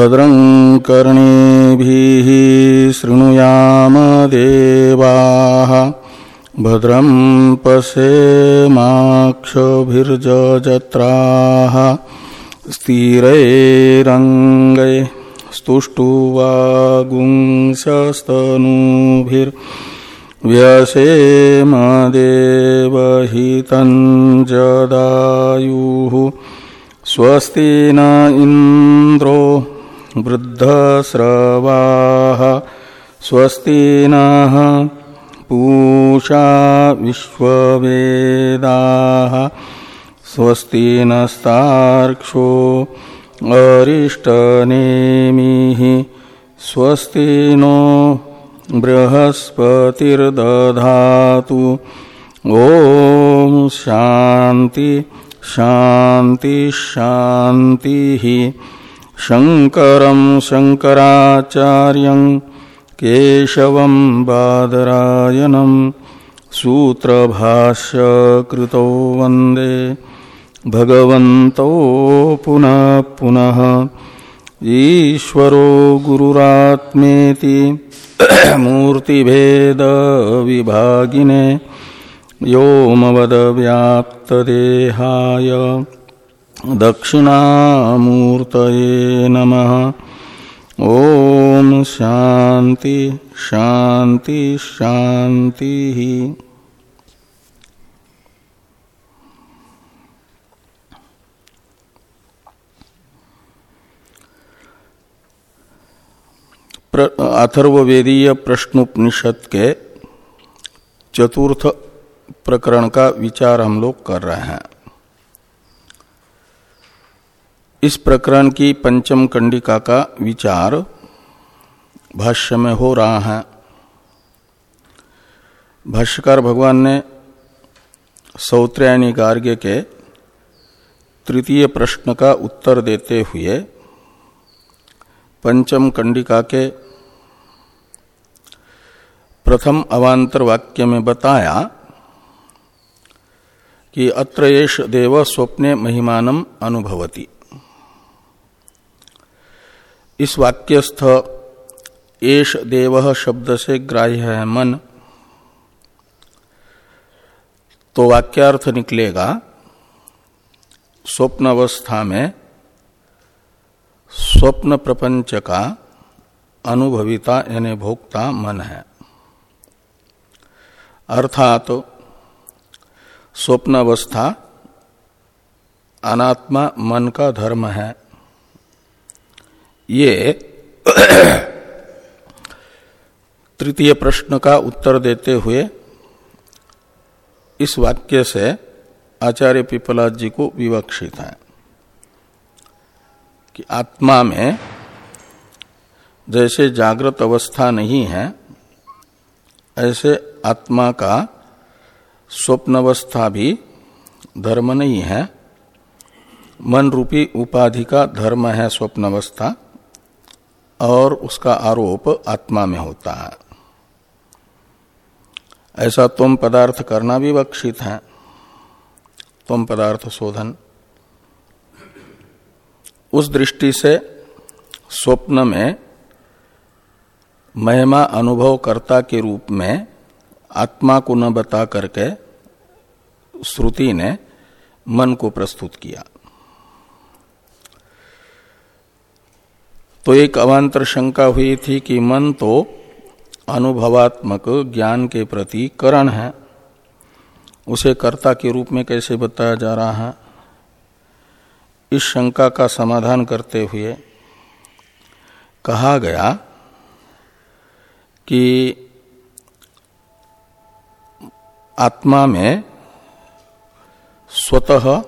भद्रं कर्णेभिः शृणुयाम देवाः। भद्रं पश्येमाक्षभिर्जत्राः स्थिरैरङ्गै स्तुष्टुवागुंसस्तनूभिर्व्यसेमदेवहितं जदायुः स्वस्ति न इन्द्रो वृद्धस्रवाः स्वस्ति नः पूषा विश्ववेदाः स्वस्ति नस्तार्क्षो अरिष्टनेमिः स्वस्ति नो बृहस्पतिर्दधातु। ॐ शान्ति शान्ति, शान्तिः। शङ्करं शङ्कराचार्यं केशवं बादरायणं सूत्रभाष्यकृतौ वंदे। भगवन्तौ पुनः पुनः। ईश्वरो गुरुरात्मेति मूर्तिभेदविभागिने। व्योमवदव्याप्तदेहाय दक्षिणामूर्तये नमः। ॐ शांति शान्ति, शान्तिः। अथर्ववेदीय प्रश्नोपनिषद के चतुर्थ प्रकरण का विचार हम लोग कर रहे हैं। इस प्रकरण की पंचम कंडिका का विचार भाष्य में हो रहा है। भाष्यकार भगवान ने सौत्रयानी गार्ग्य के तृतीय प्रश्न का उत्तर देते हुए पंचम कंडिका के प्रथम अवांतर वाक्य में बताया कि अत्र देव स्वप्ने महिमानम अनुभवती। इस वाक्यस्थ एष देव शब्द से ग्राह्य है मन। तो वाक्यार्थ निकलेगा स्वप्न अवस्था में स्वप्न प्रपंच का अनुभविता यानी भोक्ता मन है। अर्थात तो स्वप्न अवस्था अनात्मा मन का धर्म है। ये तृतीय प्रश्न का उत्तर देते हुए इस वाक्य से आचार्य पिपलाद जी को विवक्षित है कि आत्मा में जैसे जागृत अवस्था नहीं है, ऐसे आत्मा का स्वप्न अवस्था भी धर्म नहीं है। मन रूपी उपाधि का धर्म है स्वप्न अवस्था और उसका आरोप आत्मा में होता है। ऐसा तुम पदार्थ करना भी बक्षित है। तुम पदार्थ शोधन। उस दृष्टि से स्वप्न में महिमा अनुभव कर्ता के रूप में आत्मा को न बता करके श्रुति ने मन को प्रस्तुत किया। तो एक अवान्तर शंका हुई थी कि मन तो अनुभवात्मक ज्ञान के प्रति करण है। उसे कर्ता के रूप में कैसे बताया जा रहा है? इस शंका का समाधान करते हुए कहा गया कि आत्मा में स्वतः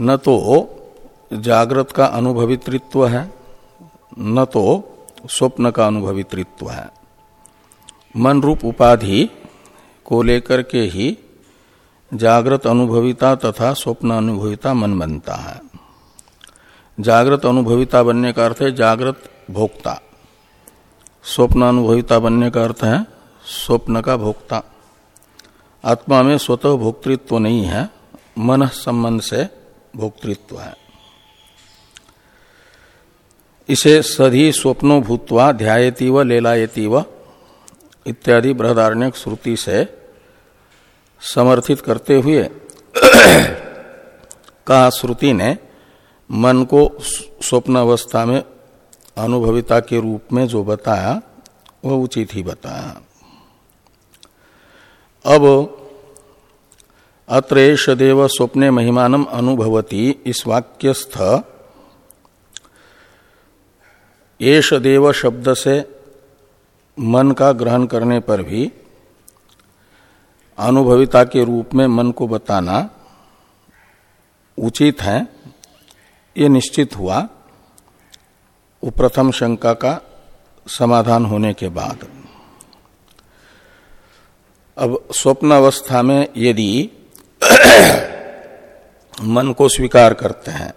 न तो जागृत का अनुभवित्व है, न तो स्वप्न का अनुभवित्व है। मन रूप उपाधि को लेकर के ही जागृत अनुभविता तथा स्वप्न अनुभविता मन बनता है। जागृत अनुभविता बनने का अर्थ है जागृत भोक्ता। स्वप्न अनुभविता बनने का अर्थ है स्वप्न का भोक्ता। आत्मा में स्वतः भोक्तृत्व नहीं है, मन संबंध से भोक्तृत्व है। इसे सधी स्वप्नो भूतवा ध्यायती व लेलायती व इत्यादि बृहदारण्यक श्रुति से समर्थित करते हुए कहा श्रुति ने, मन को स्वप्न अवस्था में अनुभविता के रूप में जो बताया, वह उचित ही बताया। अब अत्रेश देव स्वप्ने महिमानम अनुभवती इस वाक्यस्थ एश देव शब्द से मन का ग्रहण करने पर भी अनुभविता के रूप में मन को बताना उचित है। ये निश्चित हुआ वो प्रथम शंका का समाधान होने के बाद। अब स्वप्न अवस्था में यदि मन को स्वीकार करते हैं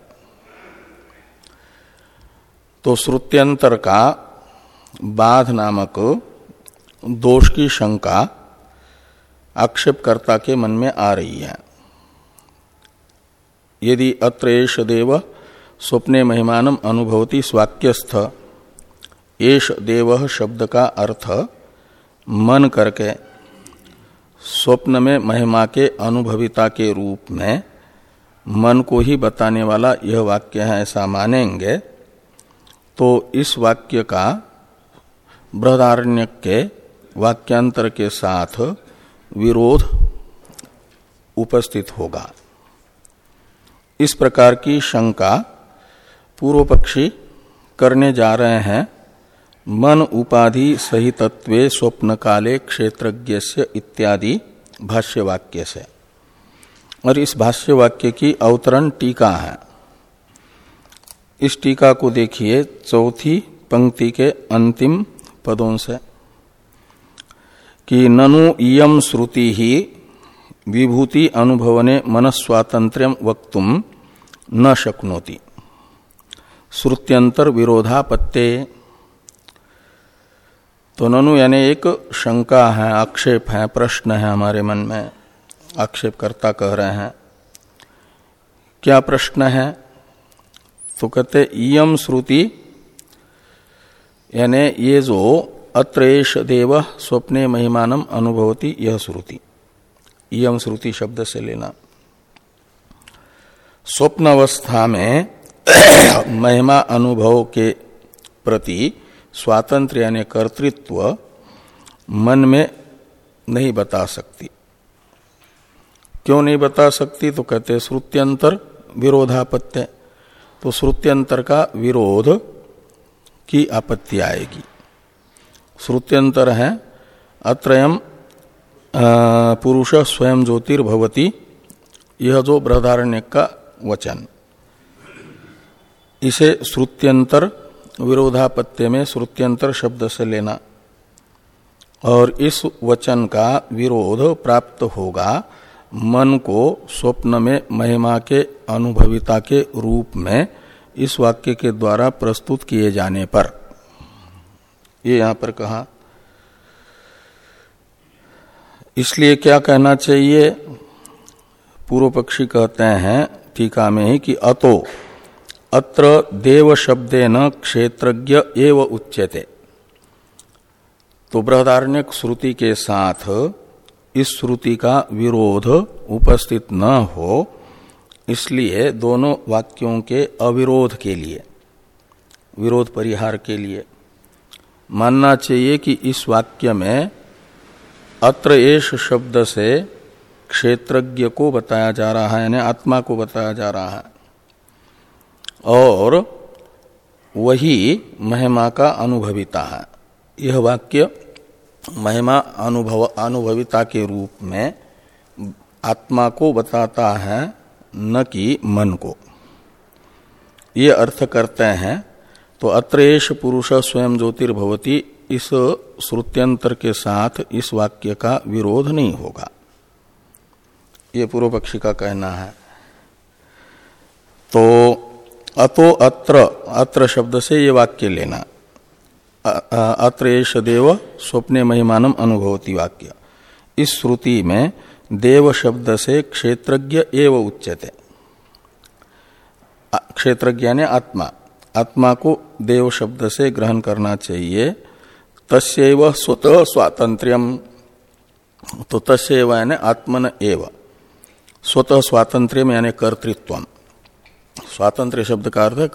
तो श्रुत्यंतर का बाध नामक दोष की शंका आक्षेपकर्ता के मन में आ रही है। यदि अत्र देव स्वप्ने महिमानम अनुभवती स्वाक्यस्थ एश देव शब्द का अर्थ मन करके स्वप्न में महिमा के अनुभविता के रूप में मन को ही बताने वाला यह वाक्य है, ऐसा मानेंगे। तो इस वाक्य का बृहदारण्य के वाक्यांतर के साथ विरोध उपस्थित होगा। इस प्रकार की शंका पूर्व पक्षी करने जा रहे हैं। मन उपाधि सहितत्व स्वप्न काले क्षेत्रज्ञ इत्यादि भाष्य वाक्य से। और इस भाष्य वाक्य की अवतरण टीका है। इस टीका को देखिए, चौथी पंक्ति के अंतिम पदों से। कि ननु इयम श्रुति ही विभूति अनुभवने मनस्वातंत्र वक्तुम न शक्नोति। श्रुत्यंतर विरोधापत्ते। तो ननु यानी एक शंका है, आक्षेप है, प्रश्न है हमारे मन में। आक्षेपकर्ता कह रहे हैं, क्या प्रश्न है? तो कहते इयम श्रुति, यानी ये जो अत्रेश देव स्वप्ने महिमानम अनुभवती यह श्रुति। यम श्रुति शब्द से लेना। स्वप्न अवस्था में महिमा अनुभव के प्रति स्वातंत्र यानी कर्तृत्व मन में नहीं बता सकती। क्यों नहीं बता सकती? तो कहते श्रुत्यंतर विरोधापत्य। तो श्रुत्यंतर का विरोध की आपत्ति आएगी। श्रुत्यंतर है अत्रयम पुरुष स्वयं ज्योतिर्भवती, यह जो बृहदारण्य का वचन। इसे श्रुत्यंतर, विरोधापत्य में श्रुत्यंतर शब्द से लेना। और इस वचन का विरोध प्राप्त होगा मन को स्वप्न में महिमा के, अनुभविता के रूप में इस वाक्य के द्वारा प्रस्तुत किए जाने पर। ये यहाँ पर कहा, इसलिए क्या कहना चाहिए? पूर्व पक्षी कहते हैं, टीका में ही कि अतो, अत्र देव न क्षेत्रज्ञ एव उच्यते। तो बृहदारण्य श्रुति के साथ इस श्रुति का विरोध उपस्थित न हो, इसलिए दोनों वाक्यों के अविरोध के लिए, विरोध परिहार के लिए। मानना चाहिए कि इस वाक्य में अत्र एश शब्द से क्षेत्रज्ञ को बताया जा रहा है, यानी आत्मा को बताया जा रहा है। और वही महिमा का अनुभविता है। यह वाक्य महिमा अनुभव, अनुभविता के रूप में आत्मा को बताता है, न कि मन को। ये अर्थ करते हैं तो अत्रेश पुरुष स्वयं ज्योतिर्भवती इस श्रुत्यंतर के साथ इस वाक्य का विरोध नहीं होगा। ये पूर्व पक्षी का कहना है। तो अतो अत्र अत्र शब्द से ये वाक्य लेना। अत्र देव स्वप्ने महिमानम अनुभवती वाक्य। इस श्रुति में देव शब्द से क्षेत्रज्ञ एव उच्यते। क्षेत्रज्ञ ने आत्मा। आत्मा को देव शब्द से ग्रहण करना चाहिए। तस्व स्वतः स्वातंत्र्यम तो तस्व यानी आत्मन एव। स्वतः स्वातंत्र्य यानी कर्तृत्व। स्वातंत्र्य शब्द का अर्थ है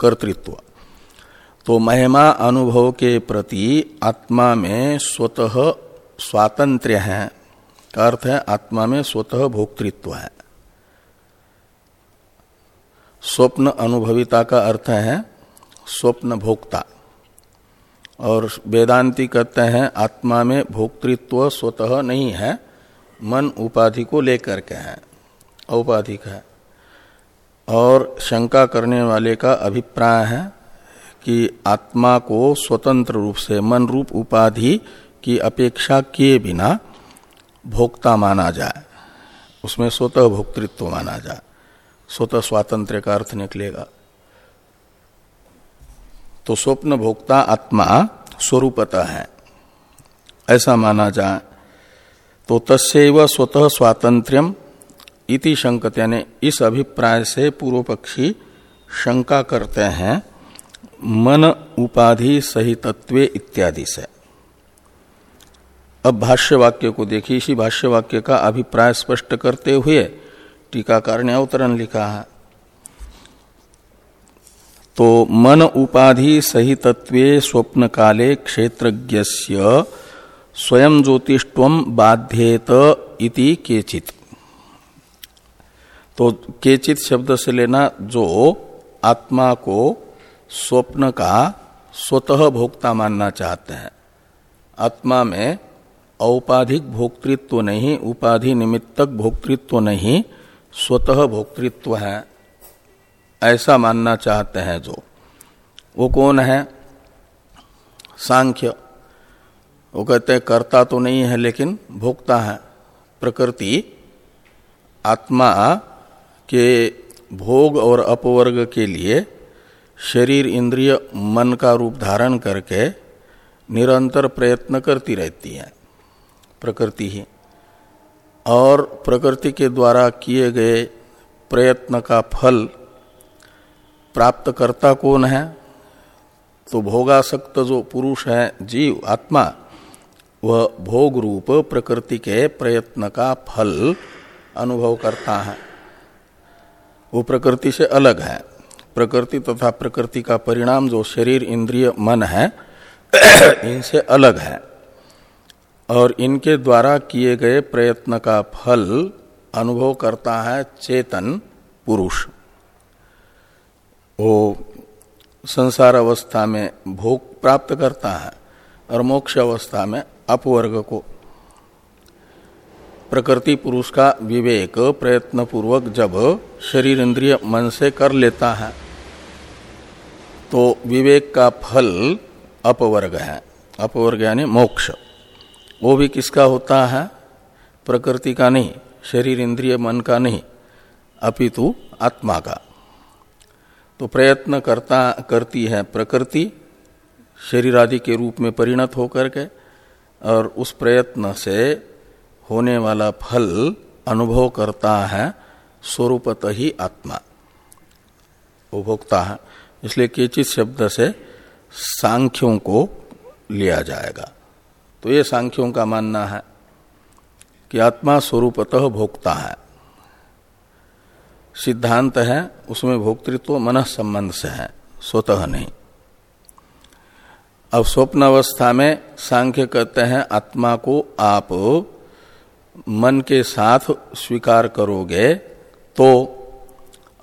कर्तृत्व। तो महिमा अनुभव के प्रति आत्मा में स्वतः स्वातंत्र्य है। अर्थ है, आत्मा में स्वतः भोक्तृत्व है। स्वप्न अनुभविता का अर्थ है स्वप्न भोक्ता। और वेदांति कहते हैं, आत्मा में भोक्तृत्व स्वतः नहीं है, मन उपाधि को लेकर के है, औपाधिक है। और शंका करने वाले का अभिप्राय है कि आत्मा को स्वतंत्र रूप से, मन रूप उपाधि की अपेक्षा किए बिना भोक्ता माना जाए। उसमें स्वतः भोक्तृत्व माना जाए। स्वतः स्वातंत्र का अर्थ निकलेगा। तो स्वप्न भोक्ता आत्मा स्वरूपतः है। ऐसा माना जाए। तो तस्व स्वतः स्वातंत्र्यम इति शंकत, यानी इस अभिप्राय से पूर्व पक्षी शंका करते हैं मन उपाधि सहितत्व इत्यादि से। अब भाष्य वाक्य को देखिए, इसी भाष्य वाक्य का अभिप्राय स्पष्ट करते हुए टीकाकार ने अवतरण लिखा है। तो मन उपाधि सहितत्व स्वप्न काले क्षेत्रज्ञ स्वयं ज्योतिष्व बाध्येत इति केचित। तो केचित शब्द से लेना जो आत्मा को स्वप्न का स्वतः भोक्ता मानना चाहते हैं। आत्मा में औपाधिक भोक्तृत्व नहीं, उपाधि निमित्तक भोक्तृत्व नहीं, स्वतः भोक्तृत्व है। ऐसा मानना चाहते हैं जो। वो कौन है? सांख्य। वो कहते हैं, कर्ता तो नहीं है, लेकिन भोक्ता है। प्रकृति, आत्मा के भोग और अपवर्ग के लिए शरीर इंद्रिय मन का रूप धारण करके निरंतर प्रयत्न करती रहती है, प्रकृति ही। और प्रकृति के द्वारा किए गए प्रयत्न का फल प्राप्त करता कौन है? तो भोगासक्त जो पुरुष है, जीव, आत्मा, वह भोग रूप प्रकृति के प्रयत्न का फल अनुभव करता है। वो प्रकृति से अलग है। प्रकृति तथा प्रकृति का परिणाम जो शरीर, इंद्रिय, मन है, इनसे अलग है। और इनके द्वारा किए गए प्रयत्न का फल अनुभव करता है चेतन पुरुष। वो संसार अवस्था में भोग प्राप्त करता है और मोक्ष अवस्था में अपवर्ग को। प्रकृति पुरुष का विवेक प्रयत्न पूर्वक जब शरीर, इंद्रिय, मन से कर लेता है तो विवेक का फल अपवर्ग है। अपवर्ग यानी मोक्ष। वो भी किसका होता है? प्रकृति का नहीं, शरीर इंद्रिय मन का नहीं, अपितु आत्मा का। तो प्रयत्न करता, करती है प्रकृति, शरीर आदि के रूप में परिणत होकर के, और उस प्रयत्न से होने वाला फल अनुभव करता है, स्वरूपत ही आत्मा। उपभोक्ता है। इसलिए केचित शब्द से सांख्यों को लिया जाएगा। तो ये सांख्यों का मानना है कि आत्मा स्वरूपतः भोक्ता है। सिद्धांत है, उसमें भोक्तृत्व मन संबंध से है, स्वतः नहीं। अब स्वप्न अवस्था में सांख्य कहते हैं, आत्मा को आप मन के साथ स्वीकार करोगे तो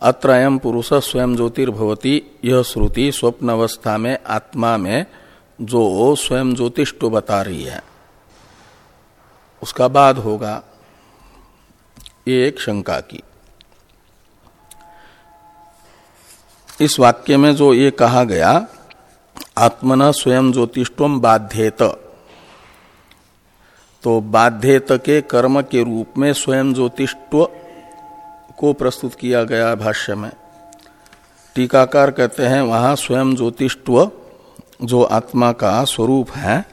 अत्र अयम पुरुष स्वयं ज्योतिर्भवती यह श्रुति स्वप्न अवस्था में, आत्मा में, जो स्वयं ज्योतिष बता रही है उसका बाद होगा एक शंका की। इस वाक्य में जो ये कहा गया, आत्मन स्वयं ज्योतिष्वम बाध्येत। तो बाध्येत के कर्म के रूप में स्वयं ज्योतिष्व को प्रस्तुत किया गया भाष्य में। टीकाकार कहते हैं, वहाँ स्वयं ज्योतिष्व जो आत्मा का स्वरूप है,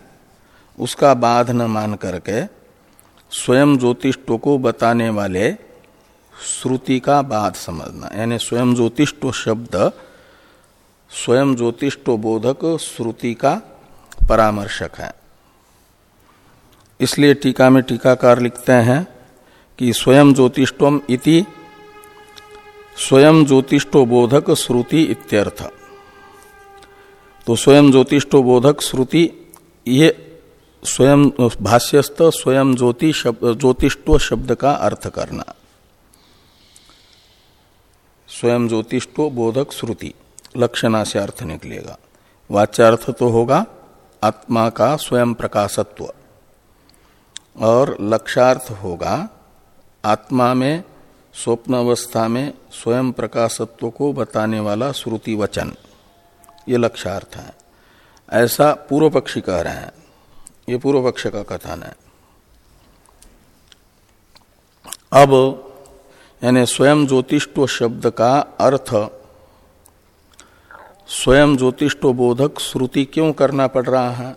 उसका बाध न मान करके स्वयं ज्योतिष्ट को बताने वाले श्रुति का बाध समझना। यानी स्वयं ज्योतिष्ट शब्द, स्वयं ज्योतिष्टो बोधक श्रुति का परामर्शक है। इसलिए टीका में टीकाकार लिखते हैं कि स्वयं ज्योतिष्टम इति स्वयं ज्योतिष्टो बोधक श्रुति इत्यर्थ। तो स्वयं ज्योतिष्टो बोधक श्रुति, ये स्वयं भाष्यस्त स्वयं ज्योति शब्द ज्योतिष्टो शब्द का अर्थ करना। स्वयं ज्योतिष्टो बोधक श्रुति लक्षणा से अर्थ निकलेगा। वाच्यार्थ तो होगा, आत्मा का स्वयं प्रकाशत्व। और लक्षार्थ होगा, आत्मा में स्वप्न अवस्था में स्वयं प्रकाशत्व को बताने वाला श्रुति वचन। ये लक्षार्थ है। ऐसा पूर्व पक्षी कह रहे हैं। ये पूर्व पक्ष का कथन है। अब, यानी स्वयं ज्योतिष्टो शब्द का अर्थ, स्वयं ज्योतिष्टो बोधक श्रुति क्यों करना पड़ रहा है?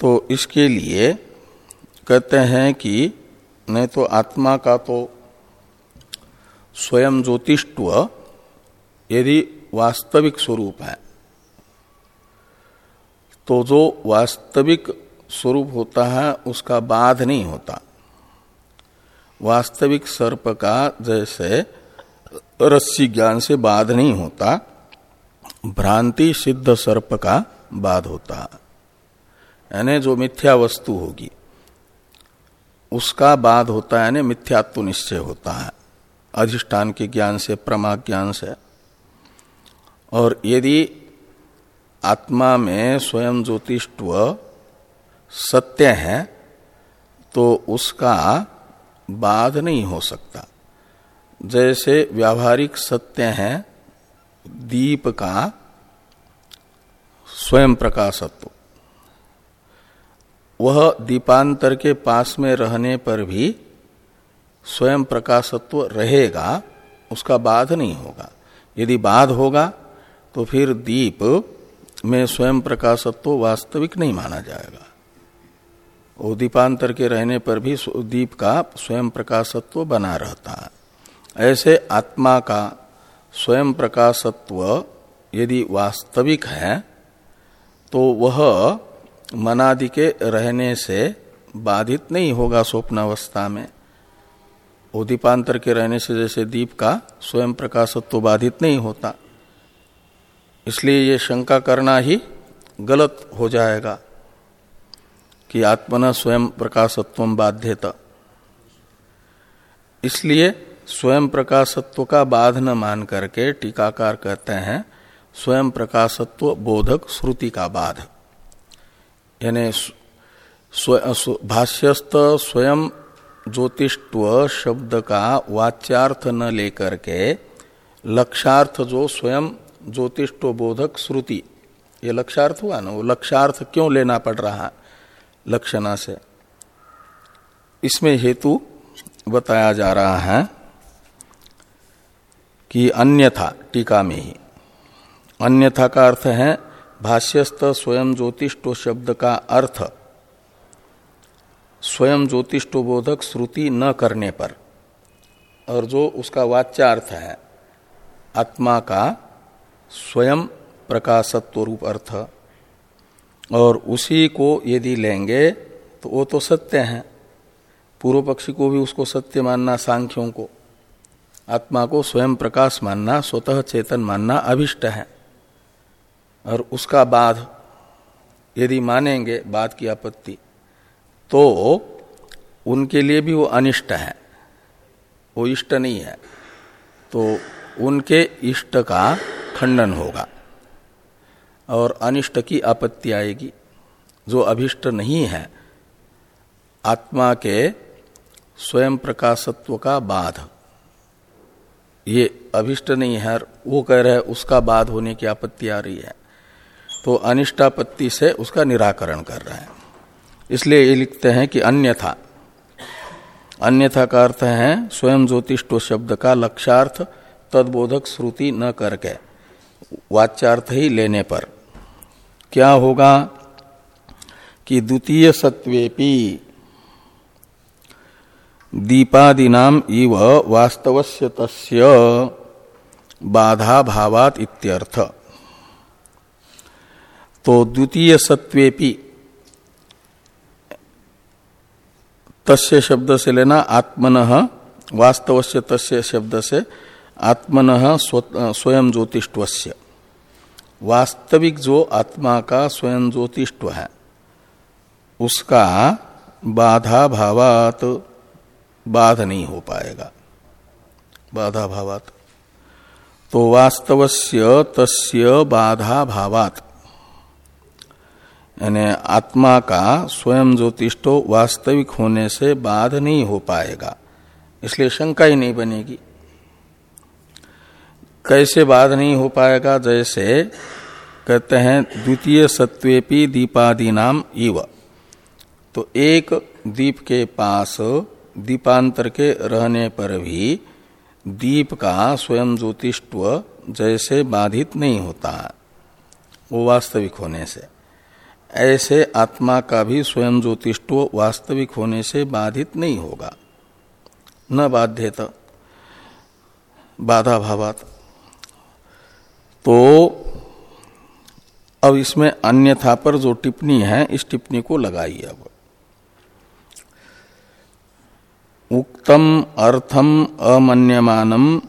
तो इसके लिए कहते हैं कि नहीं तो आत्मा का तो स्वयं ज्योतिष्व यदि वास्तविक स्वरूप है। तो जो वास्तविक स्वरूप होता है, उसका बाध नहीं होता। वास्तविक सर्प का जैसे रस्सी ज्ञान से बाध नहीं होता, भ्रांति सिद्ध सर्प का बाध होता। है यानी जो मिथ्या वस्तु होगी। उसका बाद होता है, यानी मिथ्यात्व निश्चय होता है। अधिष्ठान के ज्ञान से, प्रमा ज्ञान से। और यदि आत्मा में स्वयं ज्योतिष्व सत्य है तो उसका बाध नहीं हो सकता। जैसे व्यावहारिक सत्य है, दीप का स्वयं प्रकाशत्व। वह दीपांतर के पास में रहने पर भी स्वयं प्रकाशत्व रहेगा, उसका बाध नहीं होगा। यदि बाध होगा तो फिर दीप में स्वयं प्रकाशत्व वास्तविक नहीं माना जाएगा। वो दीपांतर के रहने पर भी दीप का स्वयं प्रकाशत्व बना रहता है। ऐसे आत्मा का स्वयं प्रकाशत्व यदि वास्तविक है तो वह मनादि के रहने से बाधित नहीं होगा स्वप्नावस्था में। उदीपांतर के रहने से जैसे दीप का स्वयं प्रकाशत्व बाधित नहीं होता। इसलिए ये शंका करना ही गलत हो जाएगा कि आत्मन स्वयं प्रकाशत्व बाध्यता। इसलिए स्वयं प्रकाशत्व का बाध न मान करके टीकाकार कहते हैं, स्वयं प्रकाशत्व बोधक श्रुति का बाध। यानी भाष्यस्त स्वयं ज्योतिष्व शब्द का वाच्यार्थ न लेकर के लक्षार्थ जो स्वयं ज्योतिष्व बोधक श्रुति। ये लक्षार्थ हुआ ना? वो लक्षार्थ क्यों लेना पड़ रहा? लक्षणा से। इसमें हेतु बताया जा रहा है कि अन्यथा, टीका में ही। अन्यथा का अर्थ है भाष्यस्त स्वयं ज्योतिष्टो शब्द का अर्थ, स्वयं ज्योतिष्टो बोधक श्रुति न करने पर। और जो उसका वाच्यार्थ है, आत्मा का स्वयं प्रकाशत्व रूप अर्थ, और उसी को यदि लेंगे तो वो तो सत्य है। पूर्व पक्षी को भी उसको सत्य मानना, सांख्यों को, आत्मा को स्वयं प्रकाश मानना, स्वतः चेतन मानना अभिष्ट है। और उसका बाध यदि मानेंगे बाध की आपत्ति तो उनके लिए भी वो अनिष्ट है। वो इष्ट नहीं है। तो उनके इष्ट का खंडन होगा। और अनिष्ट की आपत्ति आएगी। जो अभिष्ट नहीं है, आत्मा के स्वयं प्रकाशत्व का बाध। ये अभिष्ट नहीं है वो कह रहे उसका बाध होने की आपत्ति आ रही है। तो अनिष्टापत्ति से उसका निराकरण कर रहे हैं। इसलिए ये लिखते हैं कि अन्यथा। अन्यथा का अर्थ है, स्वयं ज्योतिष्टो शब्द का लक्षार्थ तद्बोधक श्रुति न करके, वाच्यार्थ ही लेने पर। क्या होगा कि द्वितीय सत्वेपी दीपादीनाम इव वास्तवस्य तस्य बाधा भावात इत्यर्थ। तो द्वितीय सत्वेपि तस्य शब्द से लेना आत्मन वास्तव से तस्य शब्द से आत्मन स्वयं ज्योतिष्वस्य वास्तविक जो आत्मा का स्वयं ज्योतिष्व है, उसका बाधा भावात बाध नहीं हो पाएगा। बाधा भावात। तो वास्तवस्य तस्य बाधा भावात। यानी आत्मा का स्वयं ज्योतिष्टो वास्तविक होने से बाध नहीं हो पाएगा। इसलिए शंका ही नहीं बनेगी। कैसे बाध नहीं हो पाएगा? जैसे कहते हैं, द्वितीय सत्वेपी दीपादि नाम इव। तो एक दीप के पास दीपांतर के रहने पर भी दीप का स्वयं ज्योतिष्व जैसे बाधित नहीं होता, वो वास्तविक होने से। ऐसे आत्मा का भी स्वयं ज्योतिष्व वास्तविक होने से बाधित नहीं होगा। न बाध्यत, बाधा भावात। तो अब इसमें अन्यथा पर जो टिप्पणी है, इस टिप्पणी को लगाइए अब। उक्तम अर्थम अमन्यमानम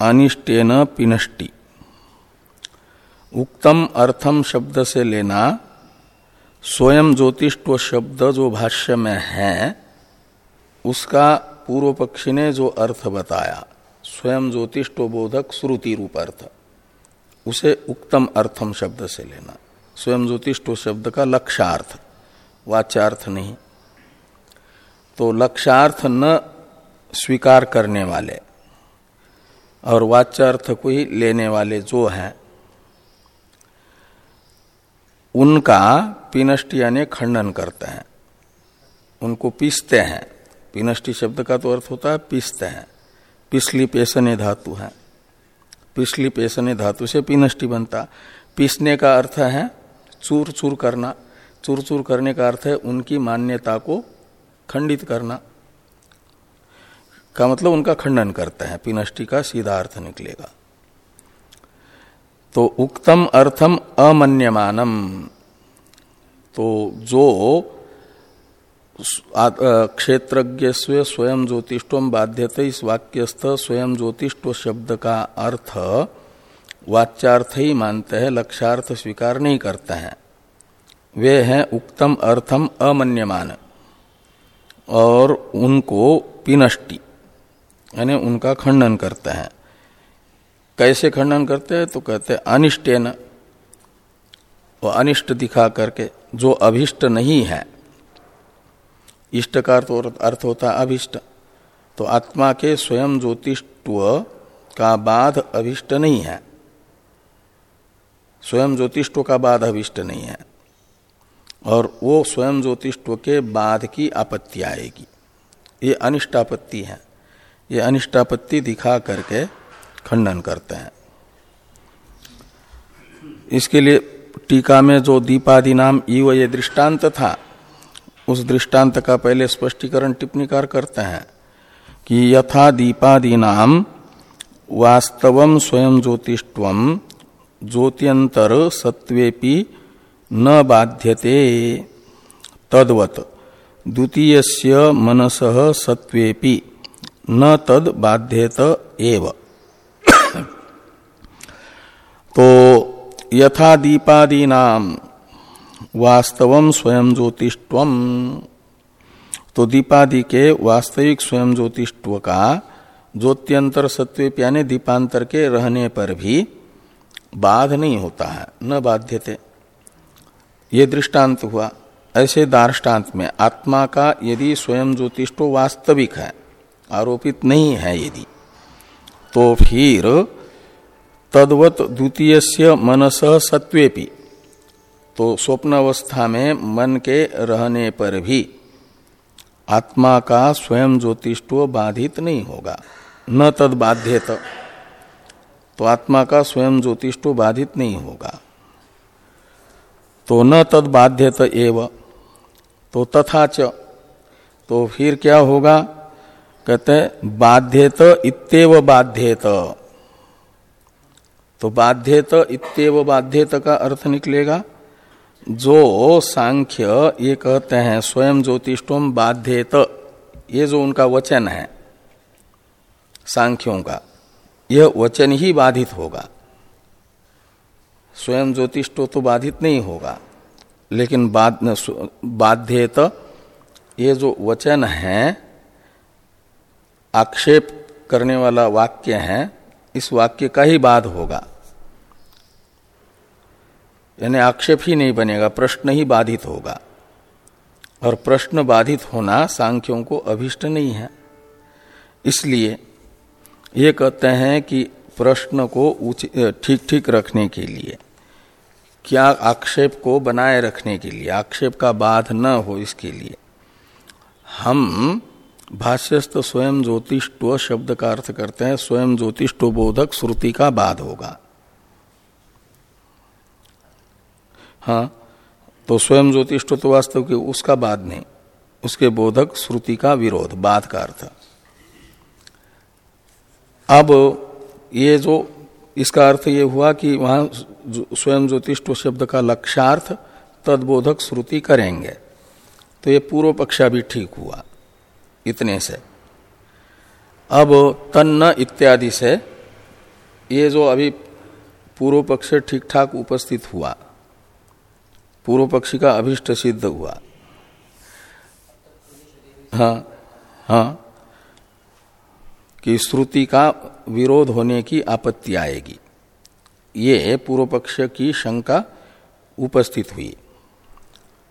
अनिष्टेन पिनष्टि। उक्तम अर्थम शब्द से लेना स्वयं ज्योतिष्व शब्द जो भाष्य में है, उसका पूर्व पक्षी ने जो अर्थ बताया, स्वयं ज्योतिष्व बोधक श्रुति रूप अर्थ, उसे उक्तम अर्थम शब्द से लेना। स्वयं ज्योतिष्व शब्द का लक्ष्यार्थ वाच्यार्थ नहीं। तो लक्ष्यार्थ न स्वीकार करने वाले और वाच्यार्थ को ही लेने वाले जो हैं उनका पिनष्ट यानी खंडन करते हैं। उनको पीसते हैं। पिनष्टि शब्द का तो अर्थ होता है पीसते हैं। पिछली पेशने धातु है। पिछली पेशने धातु से पिनष्टि बनता। पीसने का अर्थ है चूर चूर करना। चूर चूर करने का अर्थ है उनकी मान्यता को खंडित करना। का मतलब उनका खंडन करते हैं। पिनष्टि का सीधा अर्थ निकलेगा। तो उक्तम अर्थम अमन्यमानम। तो जो क्षेत्रज्ञ स्वयं ज्योतिष्व बाध्यते इस वाक्यस्थ स्वयं ज्योतिष्व शब्द का अर्थ वाच्यार्थ ही मानते हैं, लक्ष्यार्थ स्वीकार नहीं करते हैं। वे हैं उक्तम अर्थम अमन्यमान। और उनको पिनष्टि, यानी उनका खंडन करते हैं। कैसे खंडन करते हैं? तो कहते हैं, अनिष्टेन। वो अनिष्ट दिखा करके, जो अभिष्ट नहीं है। इष्ट का अर्थ होता है अभिष्ट। तो आत्मा के स्वयं ज्योतिष्व का बाध अभिष्ट नहीं है। स्वयं ज्योतिष्व का बाध अभिष्ट नहीं है। और वो स्वयं ज्योतिष्व के बाध की आपत्ति आएगी। ये अनिष्टापत्ति है। ये अनिष्टापत्ति दिखा करके खंडन करते हैं। इसके लिए टीका में जो दीपादि नाम इव ये दृष्टांत था, उस दृष्टांत का पहले स्पष्टीकरण टिप्पणीकार करते हैं कि यथा दीपादि नाम वास्तव स्वयं ज्योतिष्व ज्योत्यंतर सत्वेपि न बाध्यते। तद्वत द्वितीय मनस सत्वेपि न तद बाध्यत एव। तो यथा दीपादीना वास्तव स्वयं ज्योतिष्व तो दीपादि के वास्तविक स्वयं ज्योतिष्व का ज्योत्यंतर सत्वेप यानी दीपांतर के रहने पर भी बाध नहीं होता है, न बाध्यते। ये दृष्टांत हुआ। ऐसे दार्टान्त में आत्मा का यदि स्वयं ज्योतिष्टो वास्तविक है, आरोपित नहीं है यदि तो फिर तद्वत द्वितीय मनस सत्वेपि तो स्वप्नावस्था में मन के रहने पर भी आत्मा का स्वयं ज्योतिष्टो बाधित नहीं होगा। न तद बाध्यत। तो आत्मा का स्वयं ज्योतिष्टो बाधित नहीं होगा। तो न तद बाध्यत एव। तो तथा च। तो फिर क्या होगा? कहते बाध्यत इतव बाध्यत। तो बाध्यत इतव बाध्यत का अर्थ निकलेगा? जो सांख्य ये कहते हैं, स्वयं ज्योतिषोम बाध्यत, ये जो उनका वचन है, सांख्यों का, यह वचन ही बाधित होगा। स्वयं ज्योतिष तो बाधित नहीं होगा, लेकिन बाध्यत, ये जो वचन है, आक्षेप करने वाला वाक्य है, इस वाक्य का ही बाध होगा। यानी आक्षेप ही नहीं बनेगा, प्रश्न ही बाधित होगा। और प्रश्न बाधित होना सांख्यों को अभिष्ट नहीं है। इसलिए ये कहते हैं कि प्रश्न को ठीक ठीक रखने के लिए, क्या आक्षेप को बनाए रखने के लिए, आक्षेप का बाध न हो इसके लिए, हम भाष्यस्त स्वयं ज्योतिष्टो शब्द का अर्थ करते हैं, स्वयं ज्योतिष्टो बोधक श्रुति का बाध होगा। हाँ तो स्वयं ज्योतिष्टो तो वास्तव के उसका बाद नहीं। उसके बोधक श्रुति का विरोध बाध का अर्थ। अब ये जो, इसका अर्थ ये हुआ कि वहाँ स्वयं ज्योतिष शब्द का लक्ष्यार्थ तदबोधक श्रुति करेंगे। तो ये पूर्व पक्षा भी ठीक हुआ, इतने से। अब तन्न इत्यादि से ये जो अभी पूर्व पक्ष ठीक ठाक उपस्थित हुआ पूर्व पक्षी का अभिष्ट सिद्ध हुआ। हाँ हाँ कि श्रुति का विरोध होने की आपत्ति आएगी। ये पूर्व पक्ष की शंका उपस्थित हुई।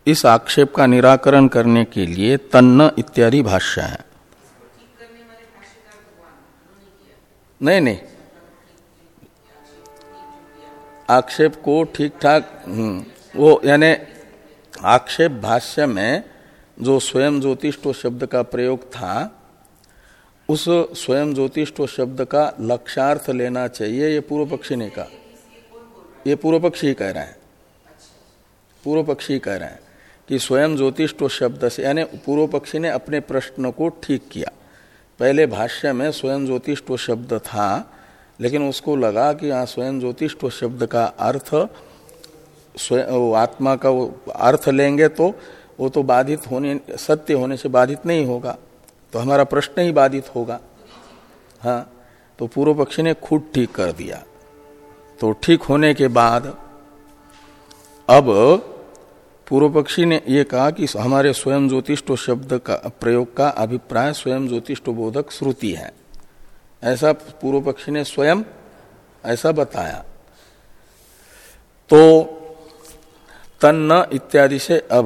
इस आक्षेप का निराकरण करने के लिए तन्न इत्यादि भाष्य है। नहीं नहीं। आक्षेप को ठीक ठाक हम्म, वो यानी आक्षेप भाष्य में जो स्वयं ज्योतिष्ट शब्द का प्रयोग था, उस स्वयं ज्योतिष्ट शब्द का लक्षार्थ लेना चाहिए, ये पूर्व पक्षी ने कहा। ये पूर्व पक्षी कह रहे हैं। पूर्व पक्षी कह रहे हैं कि स्वयं ज्योतिष्ट शब्द से, यानी पूर्व पक्षी ने अपने प्रश्न को ठीक किया। पहले भाष्य में स्वयं ज्योतिष्ट शब्द था, लेकिन उसको लगा कि यहाँ स्वयं ज्योतिष्ट शब्द का अर्थ स्वयं आत्मा का वो अर्थ लेंगे तो वो तो बाधित होने, सत्य होने से बाधित नहीं होगा। तो हमारा प्रश्न ही बाधित होगा। हाँ तो पूर्व पक्षी ने खुद ठीक कर दिया। तो ठीक होने के बाद, अब पूर्व पक्षी ने यह कहा कि हमारे स्वयं ज्योतिष्ट शब्द का, प्रयोग का अभिप्राय स्वयं ज्योतिष्ट बोधक श्रुति है। ऐसा पूर्व पक्षी ने स्वयं, ऐसा बताया। तो तन्न इत्यादि से अब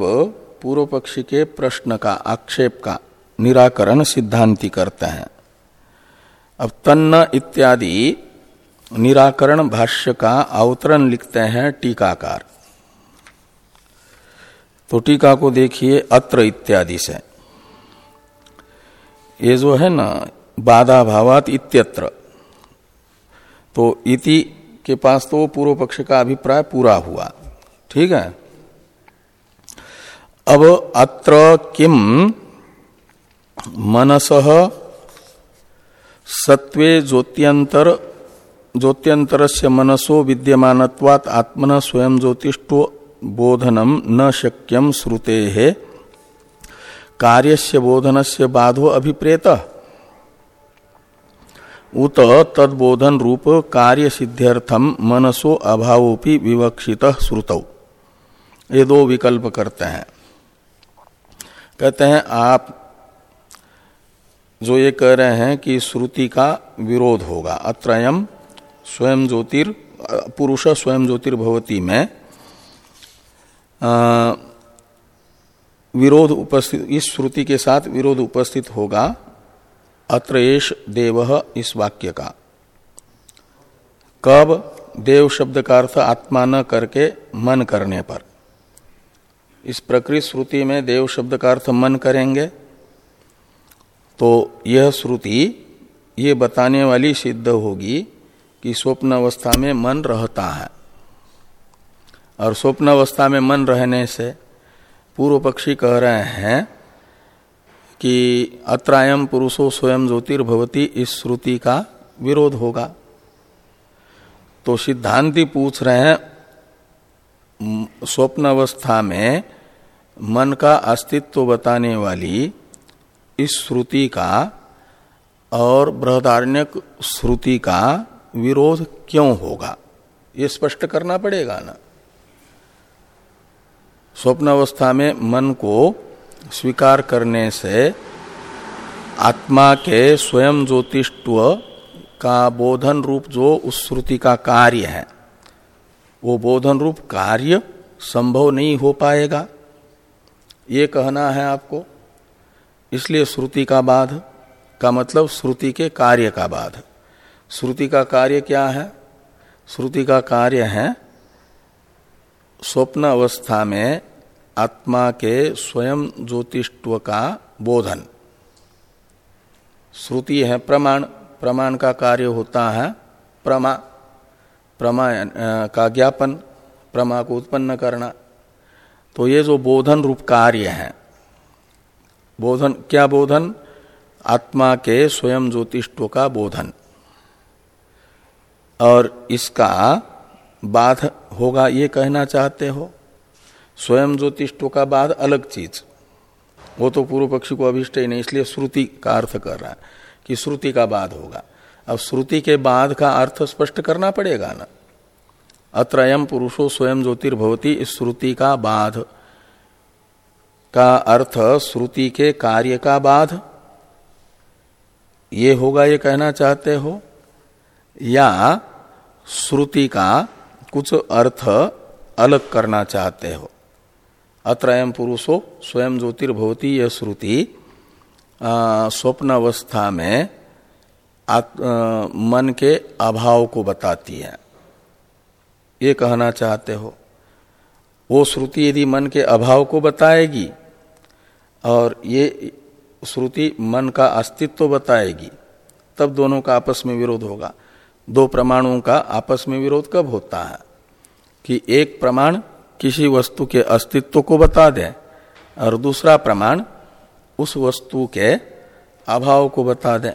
पूर्व पक्षी के प्रश्न का, आक्षेप का निराकरण सिद्धांति करते हैं। अब तन्न इत्यादि निराकरण भाष्य का अवतरण लिखते हैं टीकाकार। तो टीका को देखिए अत्र इत्यादि से। ये जो है ना बाधा भावात इत्यत्र। तो इति के पास तो पूर्व पक्ष का अभिप्राय पूरा हुआ। ठीक है? अब अत्र किम मनस सत्वे ज्योत्यंतर ज्योत्यंतर से मनसो विद्यमान आत्मन स्वयं ज्योतिषो बोधनम न शक्यम श्रुते है कार्यस्य बोधनस्य बाधो अभिप्रेत। उत तदबोधन रूप कार्य सिद्ध्यर्थम मनसो अभावोपि विवक्षित श्रुतौ। ये दो विकल्प करते हैं। कहते हैं आप जो ये कह रहे हैं कि श्रुति का विरोध होगा। अत्रयम स्वयं ज्योतिर पुरुष स्वयं ज्योतिर्भवती में आ, विरोध उपस्थित इस श्रुति के साथ विरोध उपस्थित होगा। अत्रेश देव इस वाक्य का। कब? देव शब्द का अर्थ आत्मा न करके मन करने पर। इस प्रकृत श्रुति में देव शब्द का अर्थ मन करेंगे तो यह श्रुति ये बताने वाली सिद्ध होगी कि स्वप्न अवस्था में मन रहता है। और स्वप्न अवस्था में मन रहने से पूर्व पक्षी कह रहे हैं कि अत्रायम पुरुषो स्वयं ज्योतिर्भवती इस श्रुति का विरोध होगा। तो सिद्धांति पूछ रहे हैं स्वप्न अवस्था में मन का अस्तित्व बताने वाली इस श्रुति का और बृहदारण्यक श्रुति का विरोध क्यों होगा? ये स्पष्ट करना पड़ेगा ना? स्वप्न अवस्था में मन को स्वीकार करने से आत्मा के स्वयं ज्योतिष्व का बोधन रूप जो उस श्रुति का कार्य है, वो बोधन रूप कार्य संभव नहीं हो पाएगा। ये कहना है आपको, इसलिए श्रुति का बाध, का मतलब श्रुति के कार्य का बाध। श्रुति का कार्य क्या है? श्रुति का कार्य है, स्वप्न अवस्था में आत्मा के स्वयं ज्योतिष्व का बोधन। श्रुति है प्रमाण प्रमाण का कार्य होता है प्रमा प्रमा का ज्ञापन, प्रमा को उत्पन्न करना। तो ये जो बोधन रूप कार्य है, बोधन, क्या बोधन? आत्मा के स्वयं ज्योतिष्व का बोधन। और इसका बाध होगा, ये कहना चाहते हो? स्वयं ज्योतिष्व का बाध अलग चीज़। वो तो पूर्व पक्षी को अभिष्ट ही नहीं, इसलिए श्रुति का अर्थ कर रहा है कि श्रुति का बाध होगा। अब श्रुति के बाद का अर्थ स्पष्ट करना पड़ेगा ना? अत्रयम पुरुषो स्वयं ज्योतिर्भवती इस श्रुति का बाध। का अर्थ श्रुति के कार्य का बाध। ये होगा ये कहना चाहते हो? या श्रुति का कुछ अर्थ अलग करना चाहते हो? अत्रयम पुरुषो स्वयं ज्योतिर्भवती यह श्रुति स्वप्न अवस्था में आ, मन के अभाव को बताती है। ये कहना चाहते हो। वो श्रुति यदि मन के अभाव को बताएगी और ये श्रुति मन का अस्तित्व बताएगी, तब दोनों का आपस में विरोध होगा। दो प्रमाणों का आपस में विरोध कब होता है? कि एक प्रमाण किसी वस्तु के अस्तित्व को बता दे और दूसरा प्रमाण उस वस्तु के अभाव को बता दे,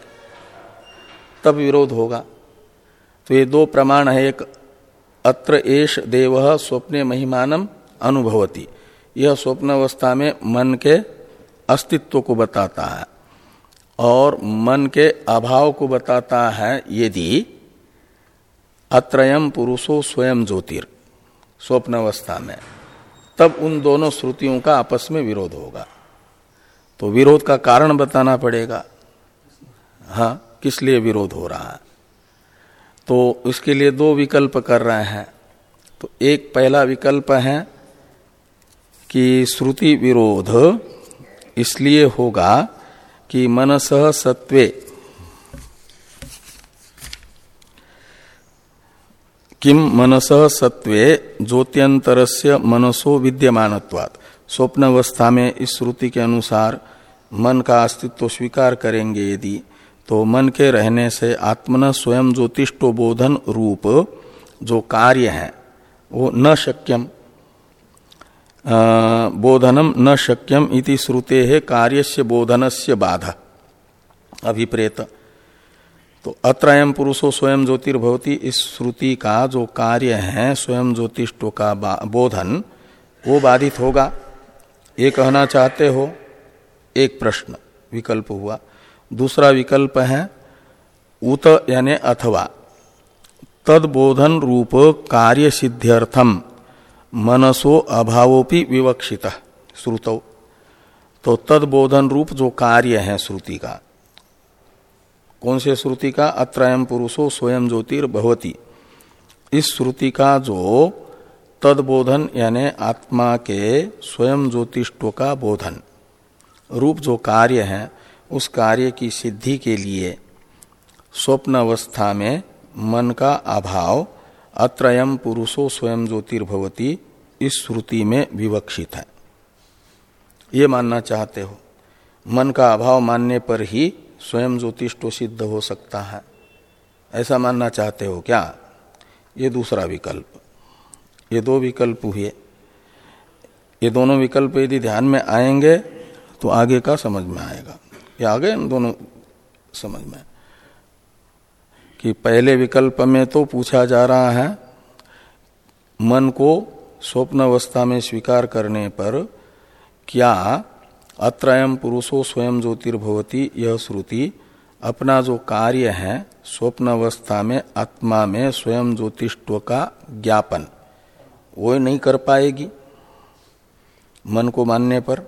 तब विरोध होगा। तो ये दो प्रमाण है, एक अत्र एश देव स्वप्ने महिमानम अनुभवती। यह स्वप्न अवस्था में मन के अस्तित्व को बताता है और मन के अभाव को बताता है यदि अत्रयम पुरुषो स्वयं ज्योतिर स्वप्न अवस्था में तब उन दोनों श्रुतियों का आपस में विरोध होगा। तो विरोध का कारण बताना पड़ेगा। हाँ किस लिए विरोध हो रहा है? तो उसके लिए दो विकल्प कर रहे हैं। तो एक पहला विकल्प है कि श्रुति विरोध, इसलिए होगा कि मनस सत्वे किम मनस सत्वे ज्योत्यंतरस्य मनसो विद्यमानत्वात्। स्वप्न अवस्था में इस श्रुति के अनुसार मन का अस्तित्व स्वीकार करेंगे यदि तो मन के रहने से आत्मन स्वयं ज्योतिष्टो बोधन रूप, जो कार्य है, वो न शक्यम। बोधनम न शक्यम इति श्रुते है कार्यस्य बोधनस्य बाधा। अभिप्रेत। तो अत्रयम पुरुषो स्वयं ज्योतिर्भवती, इस श्रुति का जो कार्य है, स्वयं ज्योतिष्टो का बोधन, वो बाधित होगा। ये कहना चाहते हो? एक प्रश्न, विकल्प हुआ। दूसरा विकल्प है उत यानी अथवा। तदबोधन रूप कार्य सिद्ध्यर्थम मनसो अभावोपि विवक्षित, श्रुतौ। तो तदबोधन रूप जो कार्य है श्रुति का। कौन से श्रुति का? अत्रयम पुरुषो स्वयं ज्योतिर्भवती इस श्रुति का जो तदबोधन यानी आत्मा के स्वयं ज्योतिष्व का बोधन। रूप जो कार्य है उस कार्य की सिद्धि के लिए स्वप्न अवस्था में मन का अभाव अत्रयम पुरुषो स्वयं ज्योतिर्भवती इस श्रुति में विवक्षित है। ये मानना चाहते हो। मन का अभाव मानने पर ही स्वयं ज्योतिष्टो सिद्ध हो सकता है। ऐसा मानना चाहते हो क्या? ये दूसरा विकल्प। ये दो विकल्प हुए। ये दोनों विकल्प यदि ध्यान में आएँगे तो आगे का समझ में आएगा। ये आ गए दोनों समझ में? कि पहले विकल्प में तो पूछा जा रहा है, मन को स्वप्न अवस्था में स्वीकार करने पर क्या अत्रयम पुरुषो स्वयं ज्योतिर्भवती, यह श्रुति, अपना जो कार्य है स्वप्न अवस्था में, आत्मा में स्वयं ज्योतिष्व का ज्ञापन, वो नहीं कर पाएगी मन को मानने पर?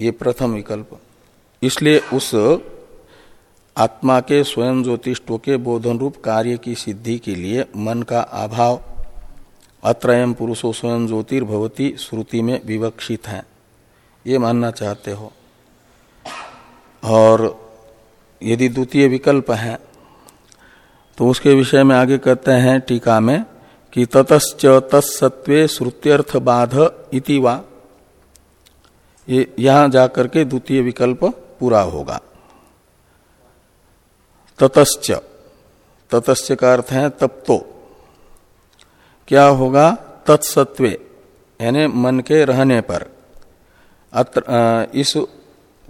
ये प्रथम विकल्प। इसलिए उस आत्मा के स्वयं ज्योतिष्व के बोधन रूप कार्य की सिद्धि के लिए मन का अभाव अत्रयम पुरुषो स्वयं ज्योतिर्भवती श्रुति में विवक्षित है। ये मानना चाहते हो। और यदि द्वितीय विकल्प है तो उसके विषय में आगे कहते हैं टीका में कि ततश्च तत्सत्वे श्रुत्यर्थ बाध इति वा। ये यहाँ जाकर के द्वितीय विकल्प पूरा होगा। ततश्च। ततश्च का अर्थ है तब तो क्या होगा? तत्सत्वे यानी मन के रहने पर। अत्र इस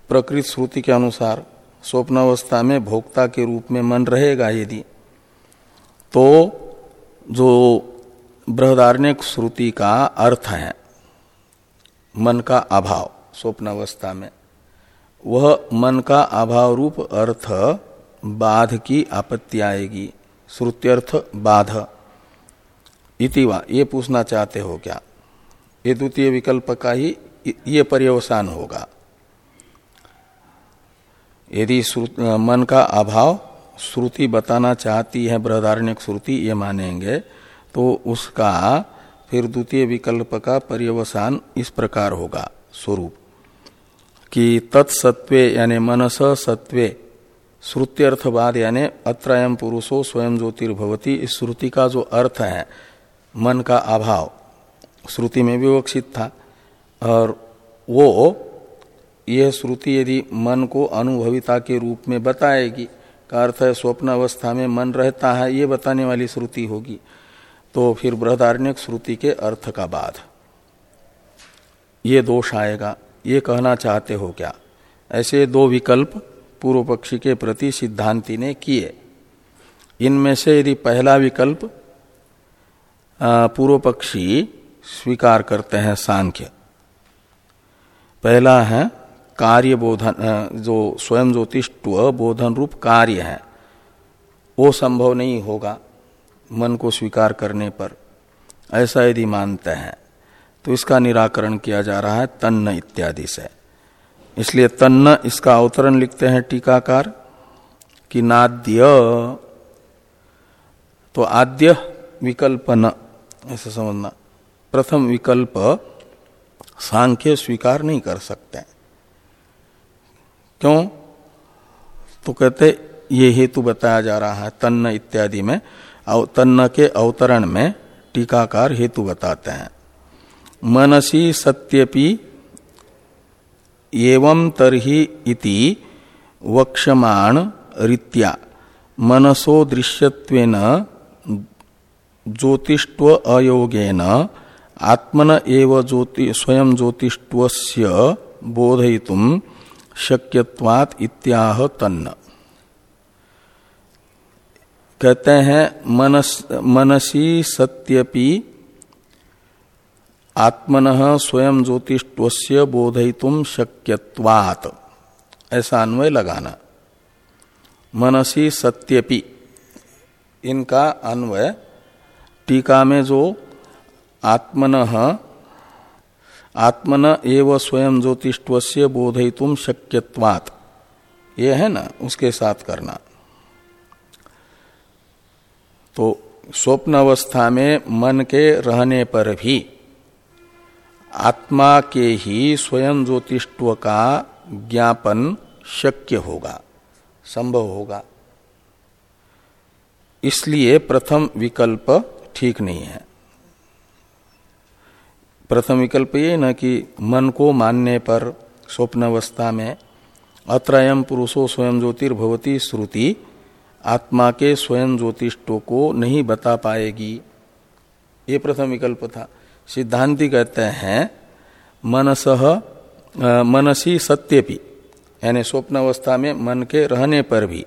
प्रकृत श्रुति के अनुसार स्वप्नावस्था में भोक्ता के रूप में मन रहेगा यदि तो जो बृहदारण्यक श्रुति का अर्थ है, मन का अभाव, स्वप्नावस्था में। वह मन का अभाव रूप अर्थ बाध की आपत्ति आएगी, श्रुत्यर्थ बाध। इतिवा ये पूछना चाहते हो क्या? ये द्वितीय विकल्प का ही ये पर्यवसान होगा। यदि मन का अभाव श्रुति बताना चाहती है, बृहदारण्यक श्रुति ये मानेंगे तो उसका फिर द्वितीय विकल्प का पर्यवसान इस प्रकार होगा, स्वरूप। कि तत्सत्वे यानी मनस सत्वे श्रुत्यर्थवाद यानी अत्रयम पुरुषो स्वयं ज्योतिर्भवती, इस श्रुति का जो अर्थ है, मन का अभाव, श्रुति में विवक्षित था। और वो, यह श्रुति यदि मन को अनुभविता के रूप में बताएगी, का अर्थ है स्वप्न अवस्था में मन रहता है, ये बताने वाली श्रुति होगी तो फिर बृहदारण्यक श्रुति के अर्थ का बाद ये दोष आएगा। ये कहना चाहते हो क्या? ऐसे दो विकल्प पूर्व पक्षी के प्रति सिद्धांति ने किए। इनमें से यदि पहला विकल्प पूर्व पक्षी स्वीकार करते हैं सांख्य। पहला है कार्य बोधन जो स्वयं ज्योतिष्व बोधन रूप कार्य है। वो संभव नहीं होगा मन को स्वीकार करने पर। ऐसा यदि मानते हैं तो इसका निराकरण किया जा रहा है तन्न इत्यादि से। इसलिए तन्न, इसका अवतरण लिखते हैं टीकाकार, कि नाद्य तो आद्य विकल्प न, ऐसे समझना। प्रथम विकल्प, सांख्य स्वीकार नहीं कर सकते। क्यों? तो कहते, ये हेतु बताया जा रहा है तन्न इत्यादि में तन्न के अवतरण में टीकाकार हेतु बताते हैं। मनसी सत्यपि एवं तरही इति वक्षमाण रीत्या। मनसो दृश्यत्वेन ज्योतिष्व अयोगेन, आत्मन एव ज्योति, स्वयं ज्योतिष्वस्य बोधयितुम शक्यत्वात इत्याह तन्न। कहते हैं, मनस, मनसी सत्यपि आत्मन स्वयं ज्योतिष्व बोधयितुम शक्यवात ऐसा अन्वय लगाना। मनसी सत्यपि। इनका अन्वय, टीका में जो आत्मन आत्मन एव स्वयं ज्योतिष्व बोधयितुम शक्यवात ये है ना, उसके साथ करना। तो स्वप्न अवस्था में मन के रहने पर भी आत्मा के ही स्वयं ज्योतिष्व का ज्ञापन शक्य होगा, संभव होगा। इसलिए प्रथम विकल्प ठीक नहीं है। प्रथम विकल्प ये न कि मन को मानने पर स्वप्न अवस्था में अत्रयम पुरुषो स्वयं ज्योतिर्भवती श्रुति आत्मा के स्वयं ज्योतिष्टो को नहीं बता पाएगी। ये प्रथम विकल्प था। सिद्धांति कहते हैं, मनस मनसी सत्यपि, यानी स्वप्न अवस्था में मन के रहने पर भी,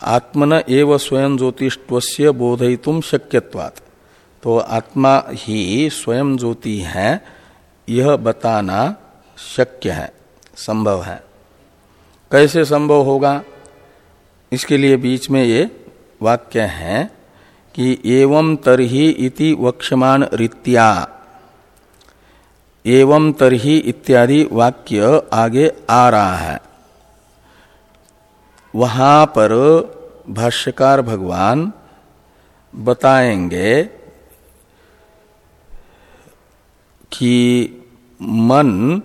आत्मन एव स्वयं ज्योतिष्व बोधयितुम शक्यवात तो आत्मा ही स्वयं ज्योति है, यह बताना शक्य है, संभव है। कैसे संभव होगा? इसके लिए बीच में ये वाक्य है कि एवं तरही इति वक्षमान रीत्या। एवं तरही इत्यादि वाक्य आगे आ रहा है। वहाँ पर भाष्यकार भगवान बताएँगे कि मन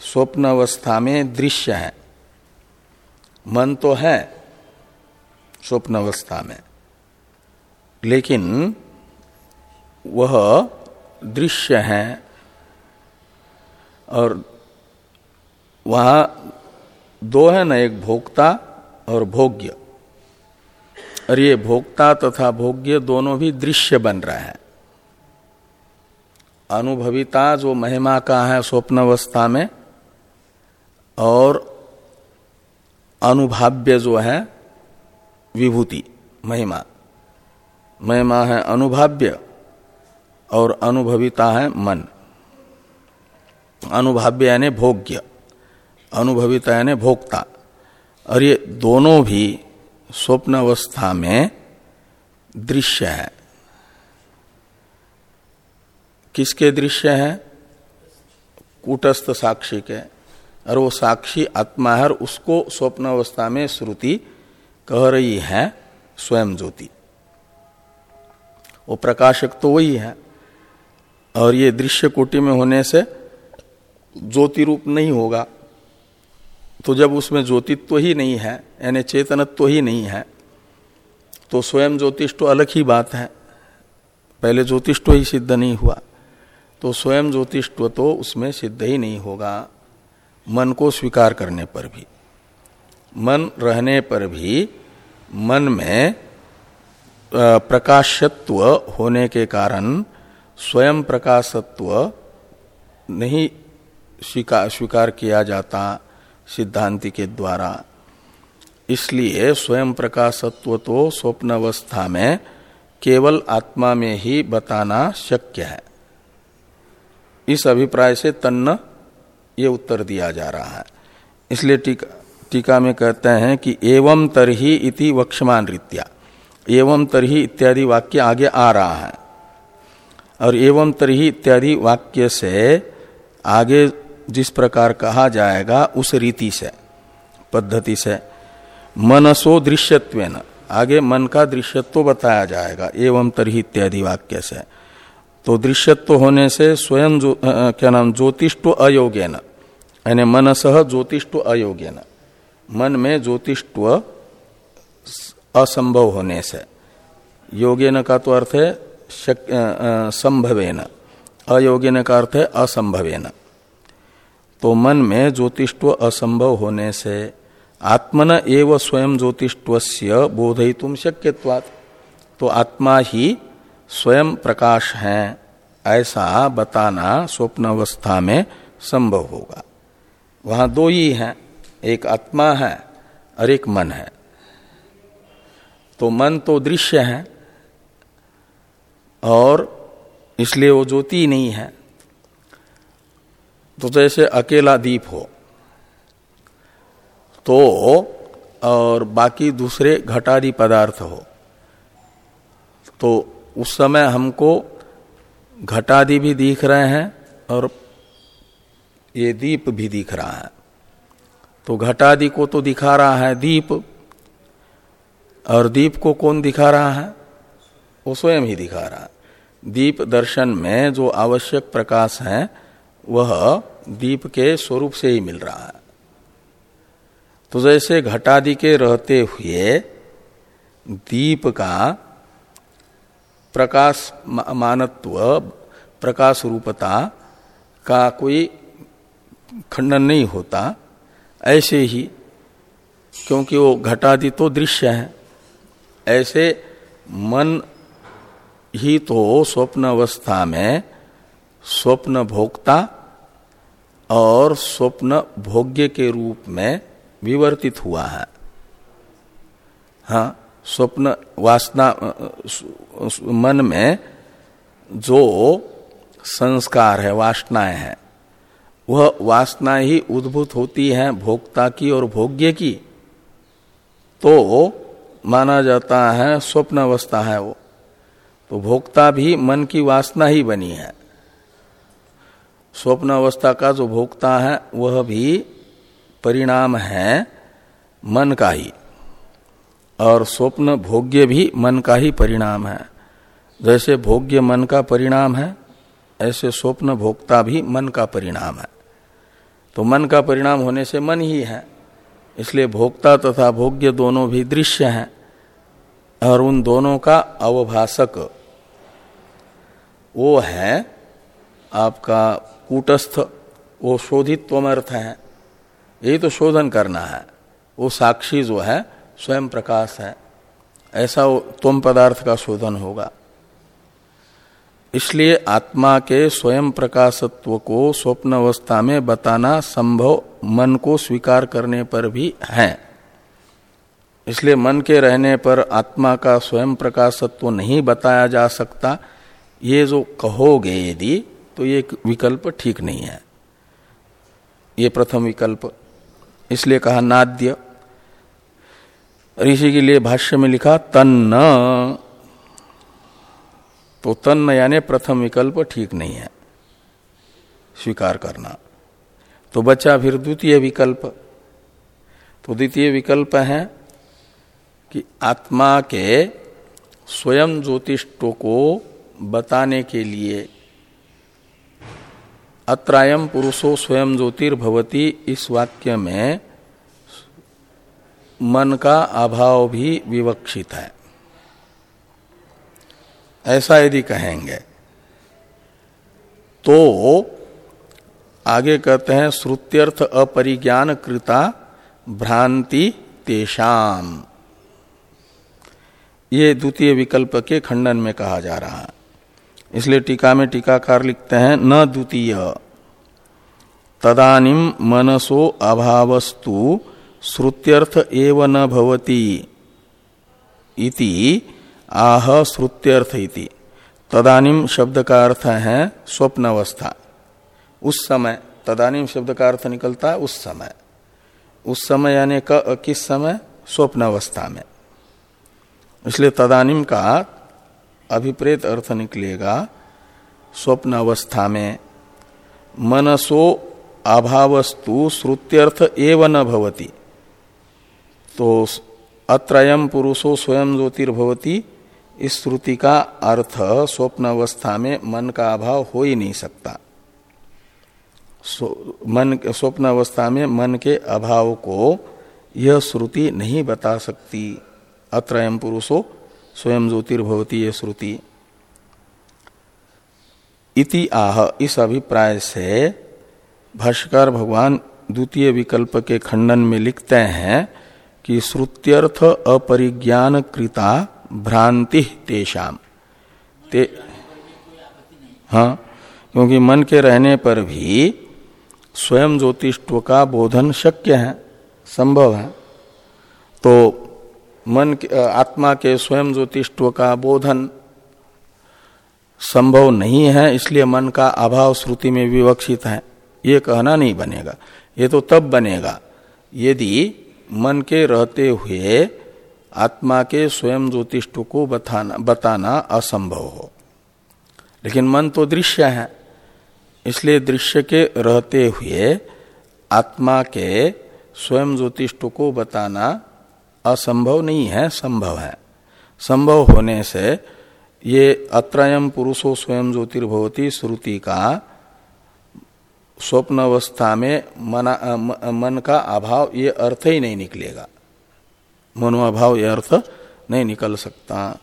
स्वप्न अवस्था में दृश्य है। मन तो है स्वप्न अवस्था में, लेकिन वह दृश्य है। और वहाँ दो है ना, एक भोक्ता और भोग्य। और ये भोक्ता तथा भोग्य दोनों भी दृश्य बन रहे हैं। अनुभविता जो महिमा का है स्वप्न अवस्था में, और अनुभाव्य जो है विभूति, महिमा। महिमा है अनुभाव्य और अनुभविता है मन। अनुभाव्य यानी भोग्य अनुभविता यानी भोक्ता। और ये दोनों भी स्वप्न अवस्था में दृश्य है। किसके दृश्य है? कूटस्थ साक्षी के। और वो साक्षी आत्मा है उसको स्वप्न अवस्था में श्रुति कह रही है स्वयं ज्योति। वो प्रकाशक तो वही है। और ये दृश्य कोटि में होने से ज्योति रूप नहीं होगा। तो जब उसमें ज्योतित्व ही नहीं है, यानी चेतनत्व ही नहीं है तो स्वयं ज्योतिष तो अलग ही बात है। पहले ज्योतिष तो ही सिद्ध नहीं हुआ तो स्वयं ज्योतिष्व तो उसमें सिद्ध ही नहीं होगा, मन को स्वीकार करने पर भी। मन रहने पर भी मन में प्रकाशत्व होने के कारण स्वयं प्रकाशत्व नहीं स्वीकार किया जाता सिद्धांति के द्वारा। इसलिए स्वयं प्रकाशत्व तो स्वप्न अवस्था में केवल आत्मा में ही बताना शक्य है। इस अभिप्राय से तन्न ये उत्तर दिया जा रहा है। इसलिए टीका टीका में कहते हैं कि एवं तरही इति वक्षमान रीत्या। एवं तरही इत्यादि वाक्य आगे आ रहा है। और एवं तरही इत्यादि वाक्य से आगे जिस प्रकार कहा जाएगा उस रीति से पद्धति से। मनसो दृश्यत्व आगे मन का दृश्यत्व बताया जाएगा एवं तरही इत्यादि वाक्य से। तो दृश्यत्व होने से स्वयं जो, क्या नाम ज्योतिष्व अयोग्य न यानी मन सह ज्योतिष्व अयोग्य न मन में ज्योतिष्व असंभव होने से। योग्य का तो अर्थ है संभवेन। अयोग्य का अर्थ है असंभवेन। तो मन में ज्योतिष्व असंभव होने से आत्मन एव स्वयं ज्योतिष्व बोधयितुम शक्यवाद तो आत्मा ही स्वयं प्रकाश है, ऐसा बताना स्वप्न अवस्था में संभव होगा। वहाँ दो ही हैं, एक आत्मा है और एक मन है। तो मन तो दृश्य है और इसलिए वो ज्योति नहीं है। तो जैसे अकेला दीप हो तो और बाकी दूसरे घटादी पदार्थ हो तो उस समय हमको घटादि भी दिख रहे हैं और ये दीप भी दिख रहा है। तो घटादि को तो दिखा रहा है दीप, और दीप को कौन दिखा रहा है? वो स्वयं ही दिखा रहा है। दीप दर्शन में जो आवश्यक प्रकाश है वह दीप के स्वरूप से ही मिल रहा है। तो जैसे घटादि के रहते हुए दीप का प्रकाश मानत्व, प्रकाश रूपता का कोई खंडन नहीं होता, ऐसे ही, क्योंकि वो घटादि तो दृश्य है, ऐसे मन ही तो स्वप्न अवस्था में स्वप्न भोक्ता और स्वप्न भोग्य के रूप में विवर्तित हुआ है। हाँ स्वप्न वासना मन में जो संस्कार है, वासनाएँ हैं, वह वासना ही उद्भूत होती है भोक्ता की और भोग्य की। तो माना जाता है स्वप्न अवस्था है वो। तो भोक्ता भी मन की वासना ही बनी है। स्वप्न अवस्था का जो भोक्ता है, वह भी परिणाम है मन का ही। और स्वप्न भोग्य भी मन का ही परिणाम है। जैसे भोग्य मन का परिणाम है, ऐसे स्वप्न भोक्ता भी मन का परिणाम है। तो मन का परिणाम होने से मन ही है। इसलिए भोक्ता तथा भोग्य दोनों भी दृश्य हैं, और उन दोनों का अवभाषक वो है आपका कूटस्थ, वो शोधित अर्थ है। यही तो शोधन करना है। वो साक्षी जो है, स्वयं प्रकाश है। ऐसा तुम पदार्थ का शोधन होगा। इसलिए आत्मा के स्वयं प्रकाशत्व को स्वप्न अवस्था में बताना संभव मन को स्वीकार करने पर भी है। इसलिए मन के रहने पर आत्मा का स्वयं प्रकाशत्व नहीं बताया जा सकता। ये जो कहोगे यदि तो ये विकल्प ठीक नहीं है। ये प्रथम विकल्प। इसलिए कहा नाद्य। ऋषि के लिए भाष्य में लिखा तन्न। तो तन्न यानी प्रथम विकल्प ठीक नहीं है। स्वीकार करना। तो बचा फिर द्वितीय विकल्प। तो द्वितीय विकल्प है कि आत्मा के स्वयं ज्योतिष्टों को बताने के लिए अत्रायम पुरुषो स्वयं ज्योतिर्भवती इस वाक्य में मन का अभाव भी विवक्षित है। ऐसा यदि कहेंगे तो आगे कहते हैं, श्रुत्यर्थ अपरिज्ञान कृता भ्रांति तेषाम। ये द्वितीय विकल्प के खंडन में कहा जा रहा है। इसलिए टीका में टीकाकार लिखते हैं, न द्वितीय। तदानिम मनसो अभावस्तु, श्रुत्यर्थ एव न इति, आह श्रुत्यर्थ इति। तदानिम शब्द का अर्थ है स्वप्न अवस्था उस समय तदानिम शब्द का अर्थ निकलता है उस समय। उस समय यानी किस समय? स्वप्न अवस्था में। इसलिए तदानिम का अभिप्रेत अर्थ निकलेगा स्वप्न अवस्था में। मनसो अभावस्तु श्रुत्यर्थ एव न भवती। तो अत्रयम पुरुषो स्वयं ज्योतिर्भवती। इस श्रुति का अर्थ स्वप्न अवस्था में मन का अभाव हो ही नहीं सकता। मन स्वप्न अवस्था में मन के अभाव को यह श्रुति नहीं बता सकती। अत्रयम पुरुषो स्वयं ज्योतिर्भवती ये श्रुति। इति आह, इस अभिप्राय से भाष्यकार भगवान द्वितीय विकल्प के खंडन में लिखते हैं कि श्रुत्यर्थ अपरिज्ञान कृता भ्रांति तेषाम। ते हाँ क्योंकि मन के रहने पर भी स्वयं ज्योतिष्व का बोधन शक्य है, संभव है। तो मन आत्मा के स्वयं ज्योतिष्व का बोधन संभव नहीं है, इसलिए मन का अभाव श्रुति में विवक्षित है। ये कहना नहीं बनेगा। ये तो तब बनेगा, यदि मन के रहते हुए आत्मा के स्वयं ज्योतिष्व को बताना बताना असंभव हो। लेकिन मन तो दृश्य है, इसलिए दृश्य के रहते हुए आत्मा के स्वयं ज्योतिष्व को बताना असंभव नहीं है संभव है। संभव होने से ये अत्रयम पुरुषो स्वयं ज्योतिर्भवती श्रुति का स्वप्न अवस्था में मना, मन का अभाव ये अर्थ ही नहीं निकलेगा। मनोअभाव ये अर्थ नहीं निकल सकता।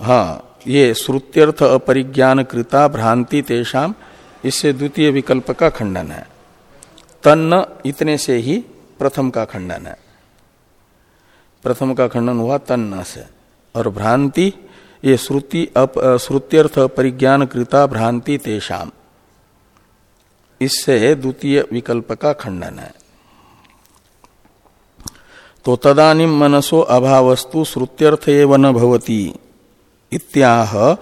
हाँ ये श्रुत्यर्थ अपरिज्ञान कृता भ्रांति तेषाम इससे द्वितीय विकल्प का खंडन है। तन्न इतने से ही प्रथम का खंडन है। प्रथम का खंडन हुआ तन्न से। और भ्रांति, ये श्रुति श्रुत्यर्थ परिज्ञान कृता भ्रांति तेषाम। इससे द्वितीय विकल्प का खंडन है। तो तदानिम मनसो अभावस्तु श्रुत्यर्थ एवं न इत्याह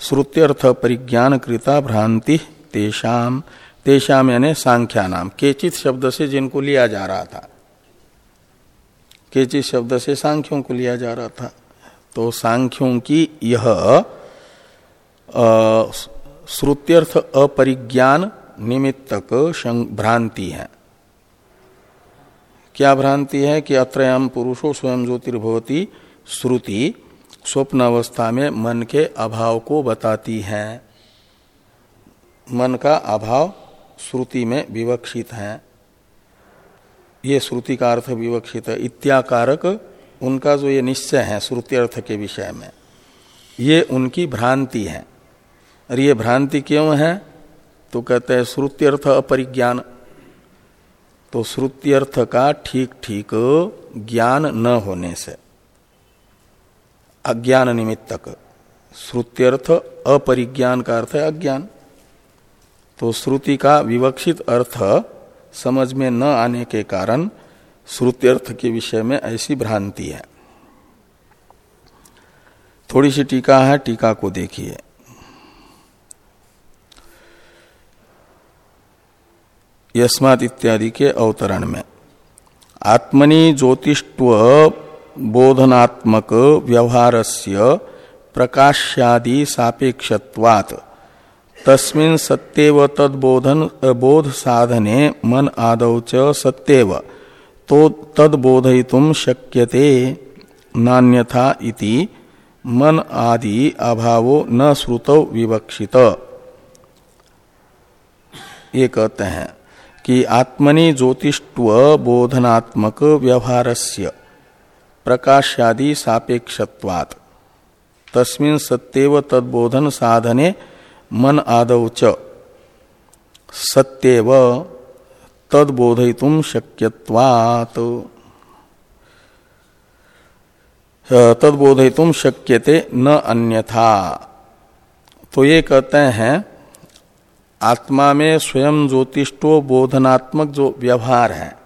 श्रुत्यर्थ परिज्ञान कृता भ्रांति तेषाम। तेषाम यानी सांख्या नाम केचित शब्द से जिनको लिया जा रहा था। केचित शब्द से सांख्यों को लिया जा रहा था। तो सांख्यों की यह श्रुत्यर्थ अपरिज्ञान निमित्तक भ्रांति है। क्या भ्रांति है कि अत्रयाम पुरुषो स्वयं ज्योतिर्भवती श्रुति स्वप्न अवस्था में मन के अभाव को बताती है। मन का अभाव श्रुति में विवक्षित है। ये श्रुति का अर्थ विवक्षित है। इत्याकारक उनका जो ये निश्चय है श्रुति अर्थ के विषय में, ये उनकी भ्रांति है। और ये भ्रांति क्यों है? तो कहते हैं श्रुति अर्थ अपरिज्ञान। तो श्रुति अर्थ का ठीक ठीक ज्ञान न होने से, अज्ञान निमित्तक। श्रुत्यर्थ अपरिज्ञान का अर्थ है अज्ञान। तो श्रुति का विवक्षित अर्थ समझ में न आने के कारण श्रुत्यर्थ के विषय में ऐसी भ्रांति है। थोड़ी सी टीका है, टीका को देखिए। यस्मात इत्यादि के अवतरण में। आत्मनि ज्योतिष्व बोधनात्मक व्यवहारस्य प्रकाश्यादि सापेक्षत्वात् तस्मिन् सत्यव तद्बोधन बोध साधने मन आदौ च सत्यव। तो तद्बोधयितुम शक्यते, नान्यथा इति मन आदि अभावो न श्रुतौ विवक्षित। ये कहते हैं कि आत्मनि ज्योतिष्व बोधनात्मक व्यवहारस्य प्रकाशादि सापेक्षत्वात्। तस्मिन् सत्यव तद्बोधन साधने मन आदौ च। सत्यव तदबोधयितुम शक्यवात तदबोधयितुम शक्यते न अन्यथा। तो ये कहते हैं, आत्मा में स्वयं ज्योतिष्टो बोधनात्मक जो व्यवहार है,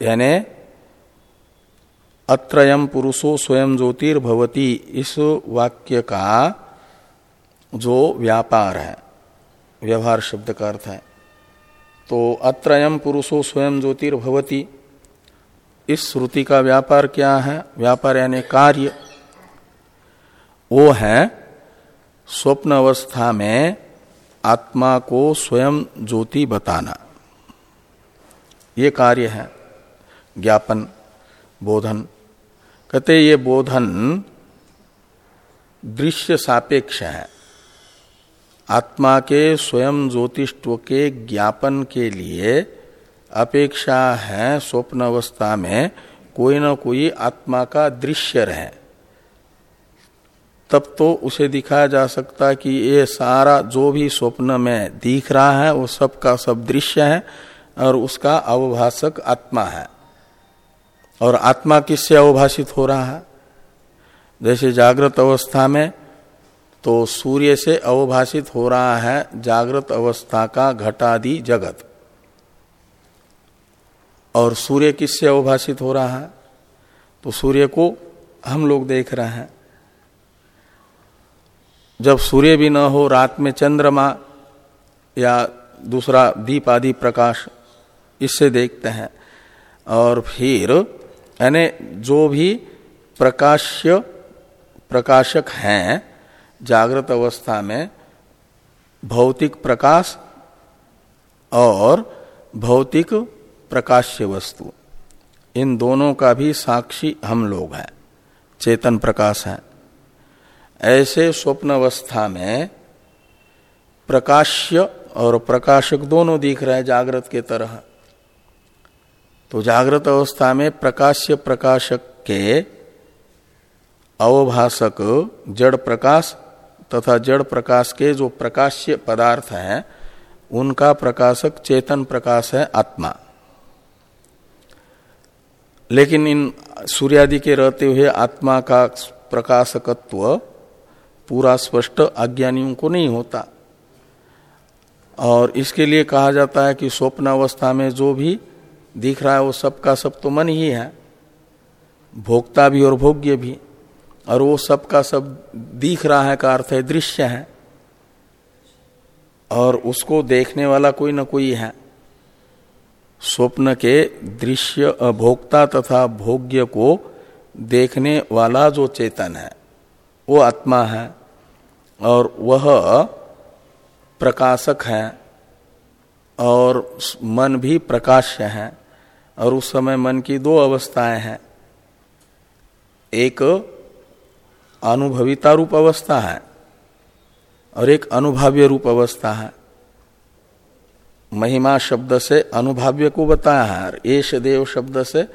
यानी अत्रयम पुरुषो स्वयं ज्योतिर्भवती, इस वाक्य का जो व्यापार है, व्यवहार शब्द का अर्थ है। तो अत्रयम पुरुषो स्वयं ज्योतिर्भवती। इस श्रुति का व्यापार क्या है? व्यापार यानी कार्य। वो है स्वप्न अवस्था में आत्मा को स्वयं ज्योति बताना। ये कार्य है। ज्ञापन, बोधन। कहते ये बोधन दृश्य सापेक्ष है। आत्मा के स्वयं ज्योतिष्व के ज्ञापन के लिए अपेक्षा है स्वप्न अवस्था में कोई ना कोई आत्मा का दृश्य रहे। तब तो उसे दिखाया जा सकता कि ये सारा जो भी स्वप्न में दिख रहा है, वो सब का सब दृश्य है और उसका अवभाषक आत्मा है। और आत्मा किससे अवभाषित हो रहा है? जैसे जागृत अवस्था में तो सूर्य से अवभाषित हो रहा है जागृत अवस्था का घटादि जगत। और सूर्य किससे अवभाषित हो रहा है? तो सूर्य को हम लोग देख रहे हैं। जब सूर्य भी न हो, रात में चंद्रमा या दूसरा दीप आदि प्रकाश, इससे देखते हैं। और फिर, यानी जो भी प्रकाश्य, प्रकाशक हैं जागृत अवस्था में भौतिक प्रकाश और भौतिक प्रकाश्य वस्तु। इन दोनों का भी साक्षी हम लोग हैं, चेतन प्रकाश है। ऐसे स्वप्न अवस्था में प्रकाश्य और प्रकाशक दोनों दिख रहे हैं जागृत के तरह। तो जागृत अवस्था में प्रकाश्य प्रकाशक के अवभाषक जड़ प्रकाश तथा जड़ प्रकाश के जो प्रकाश्य पदार्थ हैं, उनका प्रकाशक चेतन प्रकाश है आत्मा। लेकिन इन सूर्यादि के रहते हुए आत्मा का प्रकाशकत्व पूरा स्पष्ट अज्ञानियों को नहीं होता। और इसके लिए कहा जाता है कि स्वप्न अवस्था में जो भी दिख रहा है, वो सब का सब तो मन ही है। भोक्ता भी और भोग्य भी। और वो सब का सब दिख रहा है का अर्थ है दृश्य है। और उसको देखने वाला कोई ना कोई है। स्वप्न के दृश्य भोक्ता तथा भोग्य को देखने वाला जो चेतन है, वो आत्मा है और वह प्रकाशक है और मन भी प्रकाश्य है और उस समय मन की दो अवस्थाएँ हैं। एक अनुभविता रूप अवस्था है और एक अनुभाव्य रूप अवस्था है। महिमा शब्द से अनुभाव्य को बताया है एश देव शब्द से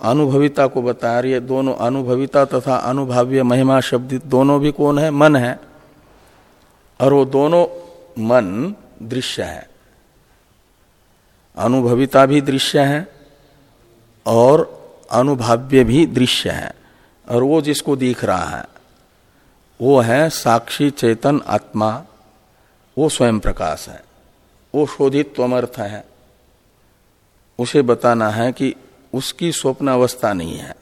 अनुभविता को बताया। ये दोनों अनुभविता तथा अनुभाव्य महिमा शब्द दोनों भी कौन है? मन है। और वो दोनों मन दृश्य है। अनुभविता भी दृश्य है और अनुभाव्य भी दृश्य है। और वो जिसको दिख रहा है, वो है साक्षी चेतन आत्मा। वो स्वयं प्रकाश है, वो शोधित त्वमर्थ है। उसे बताना है कि उसकी स्वप्न अवस्था नहीं है।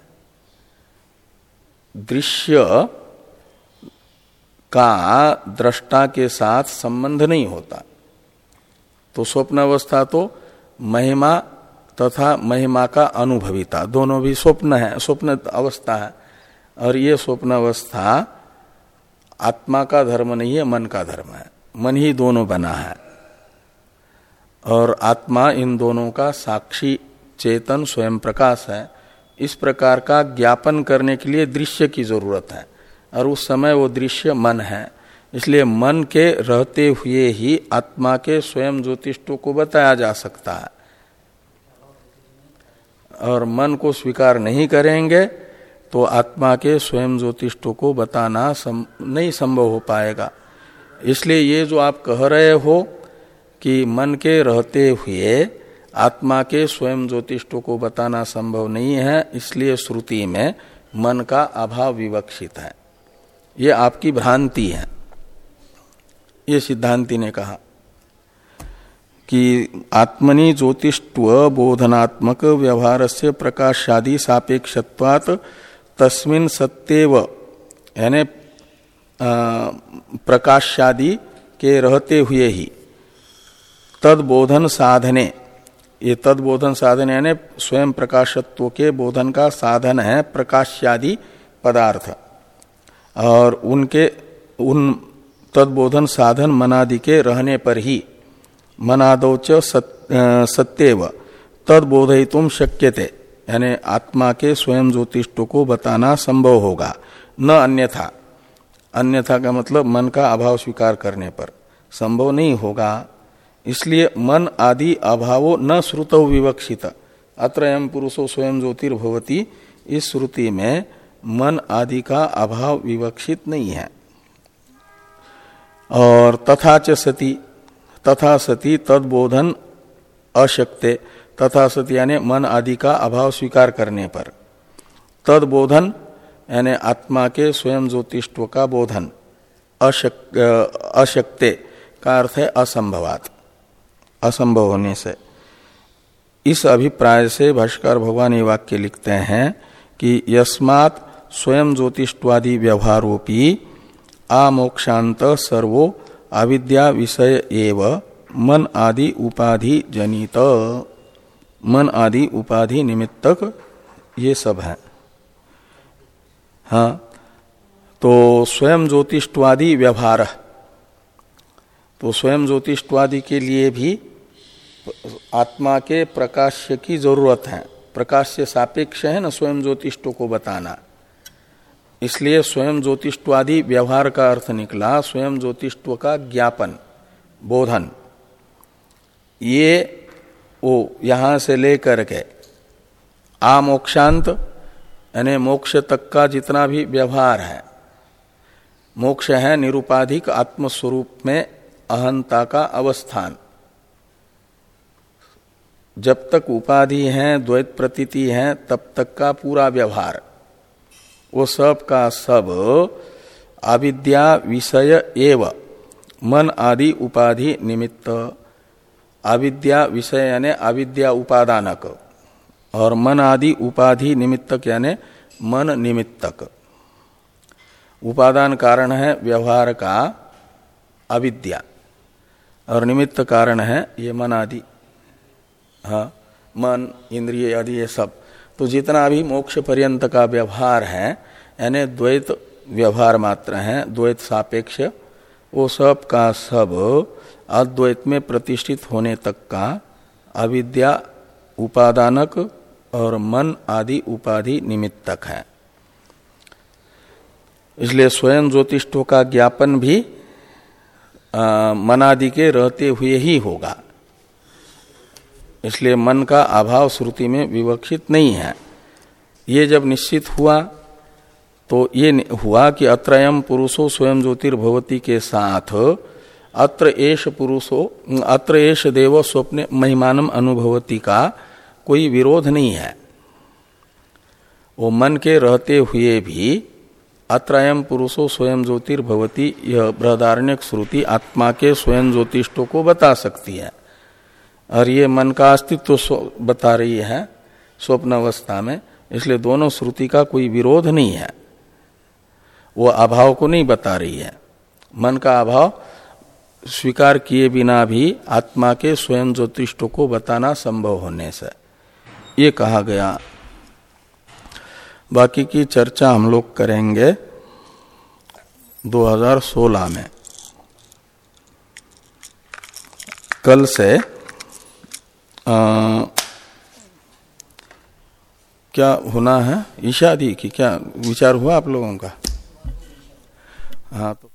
दृश्य का दृष्टा के साथ संबंध नहीं होता। तो स्वप्न अवस्था तो महिमा तथा महिमा का अनुभविता, दोनों भी स्वप्न है, स्वप्न अवस्था है। और ये स्वप्नावस्था आत्मा का धर्म नहीं है, मन का धर्म है। मन ही दोनों बना है। और आत्मा इन दोनों का साक्षी, चेतन, स्वयं प्रकाश है। इस प्रकार का ज्ञापन करने के लिए दृश्य की ज़रूरत है। और उस समय वो दृश्य मन है। इसलिए मन के रहते हुए ही आत्मा के स्वयं ज्योतिषों को बताया जा सकता है। और मन को स्वीकार नहीं करेंगे तो आत्मा के स्वयं ज्योतिषों को बताना सम, नहीं संभव हो पाएगा। इसलिए ये जो आप कह रहे हो कि मन के रहते हुए आत्मा के स्वयं ज्योतिषों को बताना संभव नहीं है इसलिए श्रुति में मन का अभाव विवक्षित है। ये आपकी भ्रांति है। ये सिद्धांति ने कहा कि आत्मनि ज्योतिष्व बोधनात्मक व्यवहार से प्रकाशादि सापेक्षत्वात तस्मिन सत्यव, यानी प्रकाशादि के रहते हुए ही। तदबोधन साधने, ये तदबोधन साधन, यानी, स्वयं प्रकाशत्व के बोधन का साधन है प्रकाश्यादि पदार्थ। और उनके, उन तदबोधन साधन मनादि के रहने पर ही मनादो च सत्यव तद बोधयितुम शक्यते। यानी आत्मा के स्वयं ज्योतिष्ट को बताना संभव होगा, न अन्यथा। अन्यथा का मतलब मन का अभाव स्वीकार करने पर। संभव नहीं होगा। इसलिए मन आदि अभावो न श्रुत विवक्षित। अत्र एम पुरुषो स्वयं ज्योतिर्भवती। इस श्रुति में मन आदि का अभाव विवक्षित नहीं है। और तथा च सती, तथा सती तदबोधन अशक्ते। तथा सती यानी मन आदि का अभाव स्वीकार करने पर। तदबोधन यानी आत्मा के स्वयं ज्योतिष्व का बोधन। अशक, अशक्ते का अर्थ है असंभवात। असंभव होने से। इस अभिप्राय से भाष्कर भगवान ये वाक्य लिखते हैं कि यस्मात् स्वयं ज्योतिष्वादि व्यवहारोपी आमोक्षांत सर्वो अविद्या विषय एव मन आदि उपाधि जनित। मन आदि उपाधि निमित्तक ये सब है। हाँ तो स्वयं ज्योतिषवादी व्यवहार। तो स्वयं ज्योतिषवादी के लिए भी आत्मा के प्रकाश्य की ज़रूरत है। प्रकाश से सापेक्ष है ना स्वयं ज्योतिष्टो को बताना। इसलिए स्वयं ज्योतिष्वादी व्यवहार का अर्थ निकला, स्वयं ज्योतिष्व का ज्ञापन, बोधन। ये वो यहाँ से लेकर के आ मोक्षांत, यानी मोक्ष तक का जितना भी व्यवहार है। मोक्ष है निरुपाधिक आत्मस्वरूप में अहंता का अवस्थान। जब तक उपाधि है, द्वैत प्रतीति है, तब तक का पूरा व्यवहार। वो सब का सब अविद्या, विषय एव, मन आदि उपाधि निमित्त। अविद्या विषय यानी अविद्या उपादानक और मन आदि उपाधि निमित्तक यानी मन निमित्तक। उपादान कारण है व्यवहार का अविद्या और निमित्त कारण है ये मन आदि। हाँ मन, इंद्रिय आदि ये सब। तो जितना भी मोक्ष पर्यंत का व्यवहार है, यानी द्वैत व्यवहार मात्र है, द्वैत सापेक्ष, वो सब का सब अद्वैत में प्रतिष्ठित होने तक का अविद्या उपादानक और मन आदि उपाधि निमित्तक है। इसलिए स्वयं ज्योतिषों का ज्ञापन भी मनादि के रहते हुए ही होगा। इसलिए मन का अभाव श्रुति में विवक्षित नहीं है। ये जब निश्चित हुआ तो ये हुआ कि अत्रयम पुरुषो स्वयं ज्योतिर्भवती के साथ अत्र एश पुरुषो अत्र एश देव स्वप्न महिमानम अनुभवती का, कोई विरोध नहीं है। वो मन के रहते हुए भी अत्रयम पुरुषो स्वयं ज्योतिर्भवती, यह बृहदारण्य श्रुति आत्मा के स्वयं ज्योतिषों को बता सकती है। और ये मन का अस्तित्व बता रही है स्वप्न अवस्था में, इसलिए दोनों श्रुति का कोई विरोध नहीं है। वो अभाव को नहीं बता रही है। मन का अभाव स्वीकार किए बिना भी आत्मा के स्वयं ज्योतिषों को बताना संभव होने से। ये कहा गया। बाकी की चर्चा हम लोग करेंगे 2016 में। कल से आ, क्या होना है? ईशादी की क्या विचार हुआ आप लोगों का? हाँ तो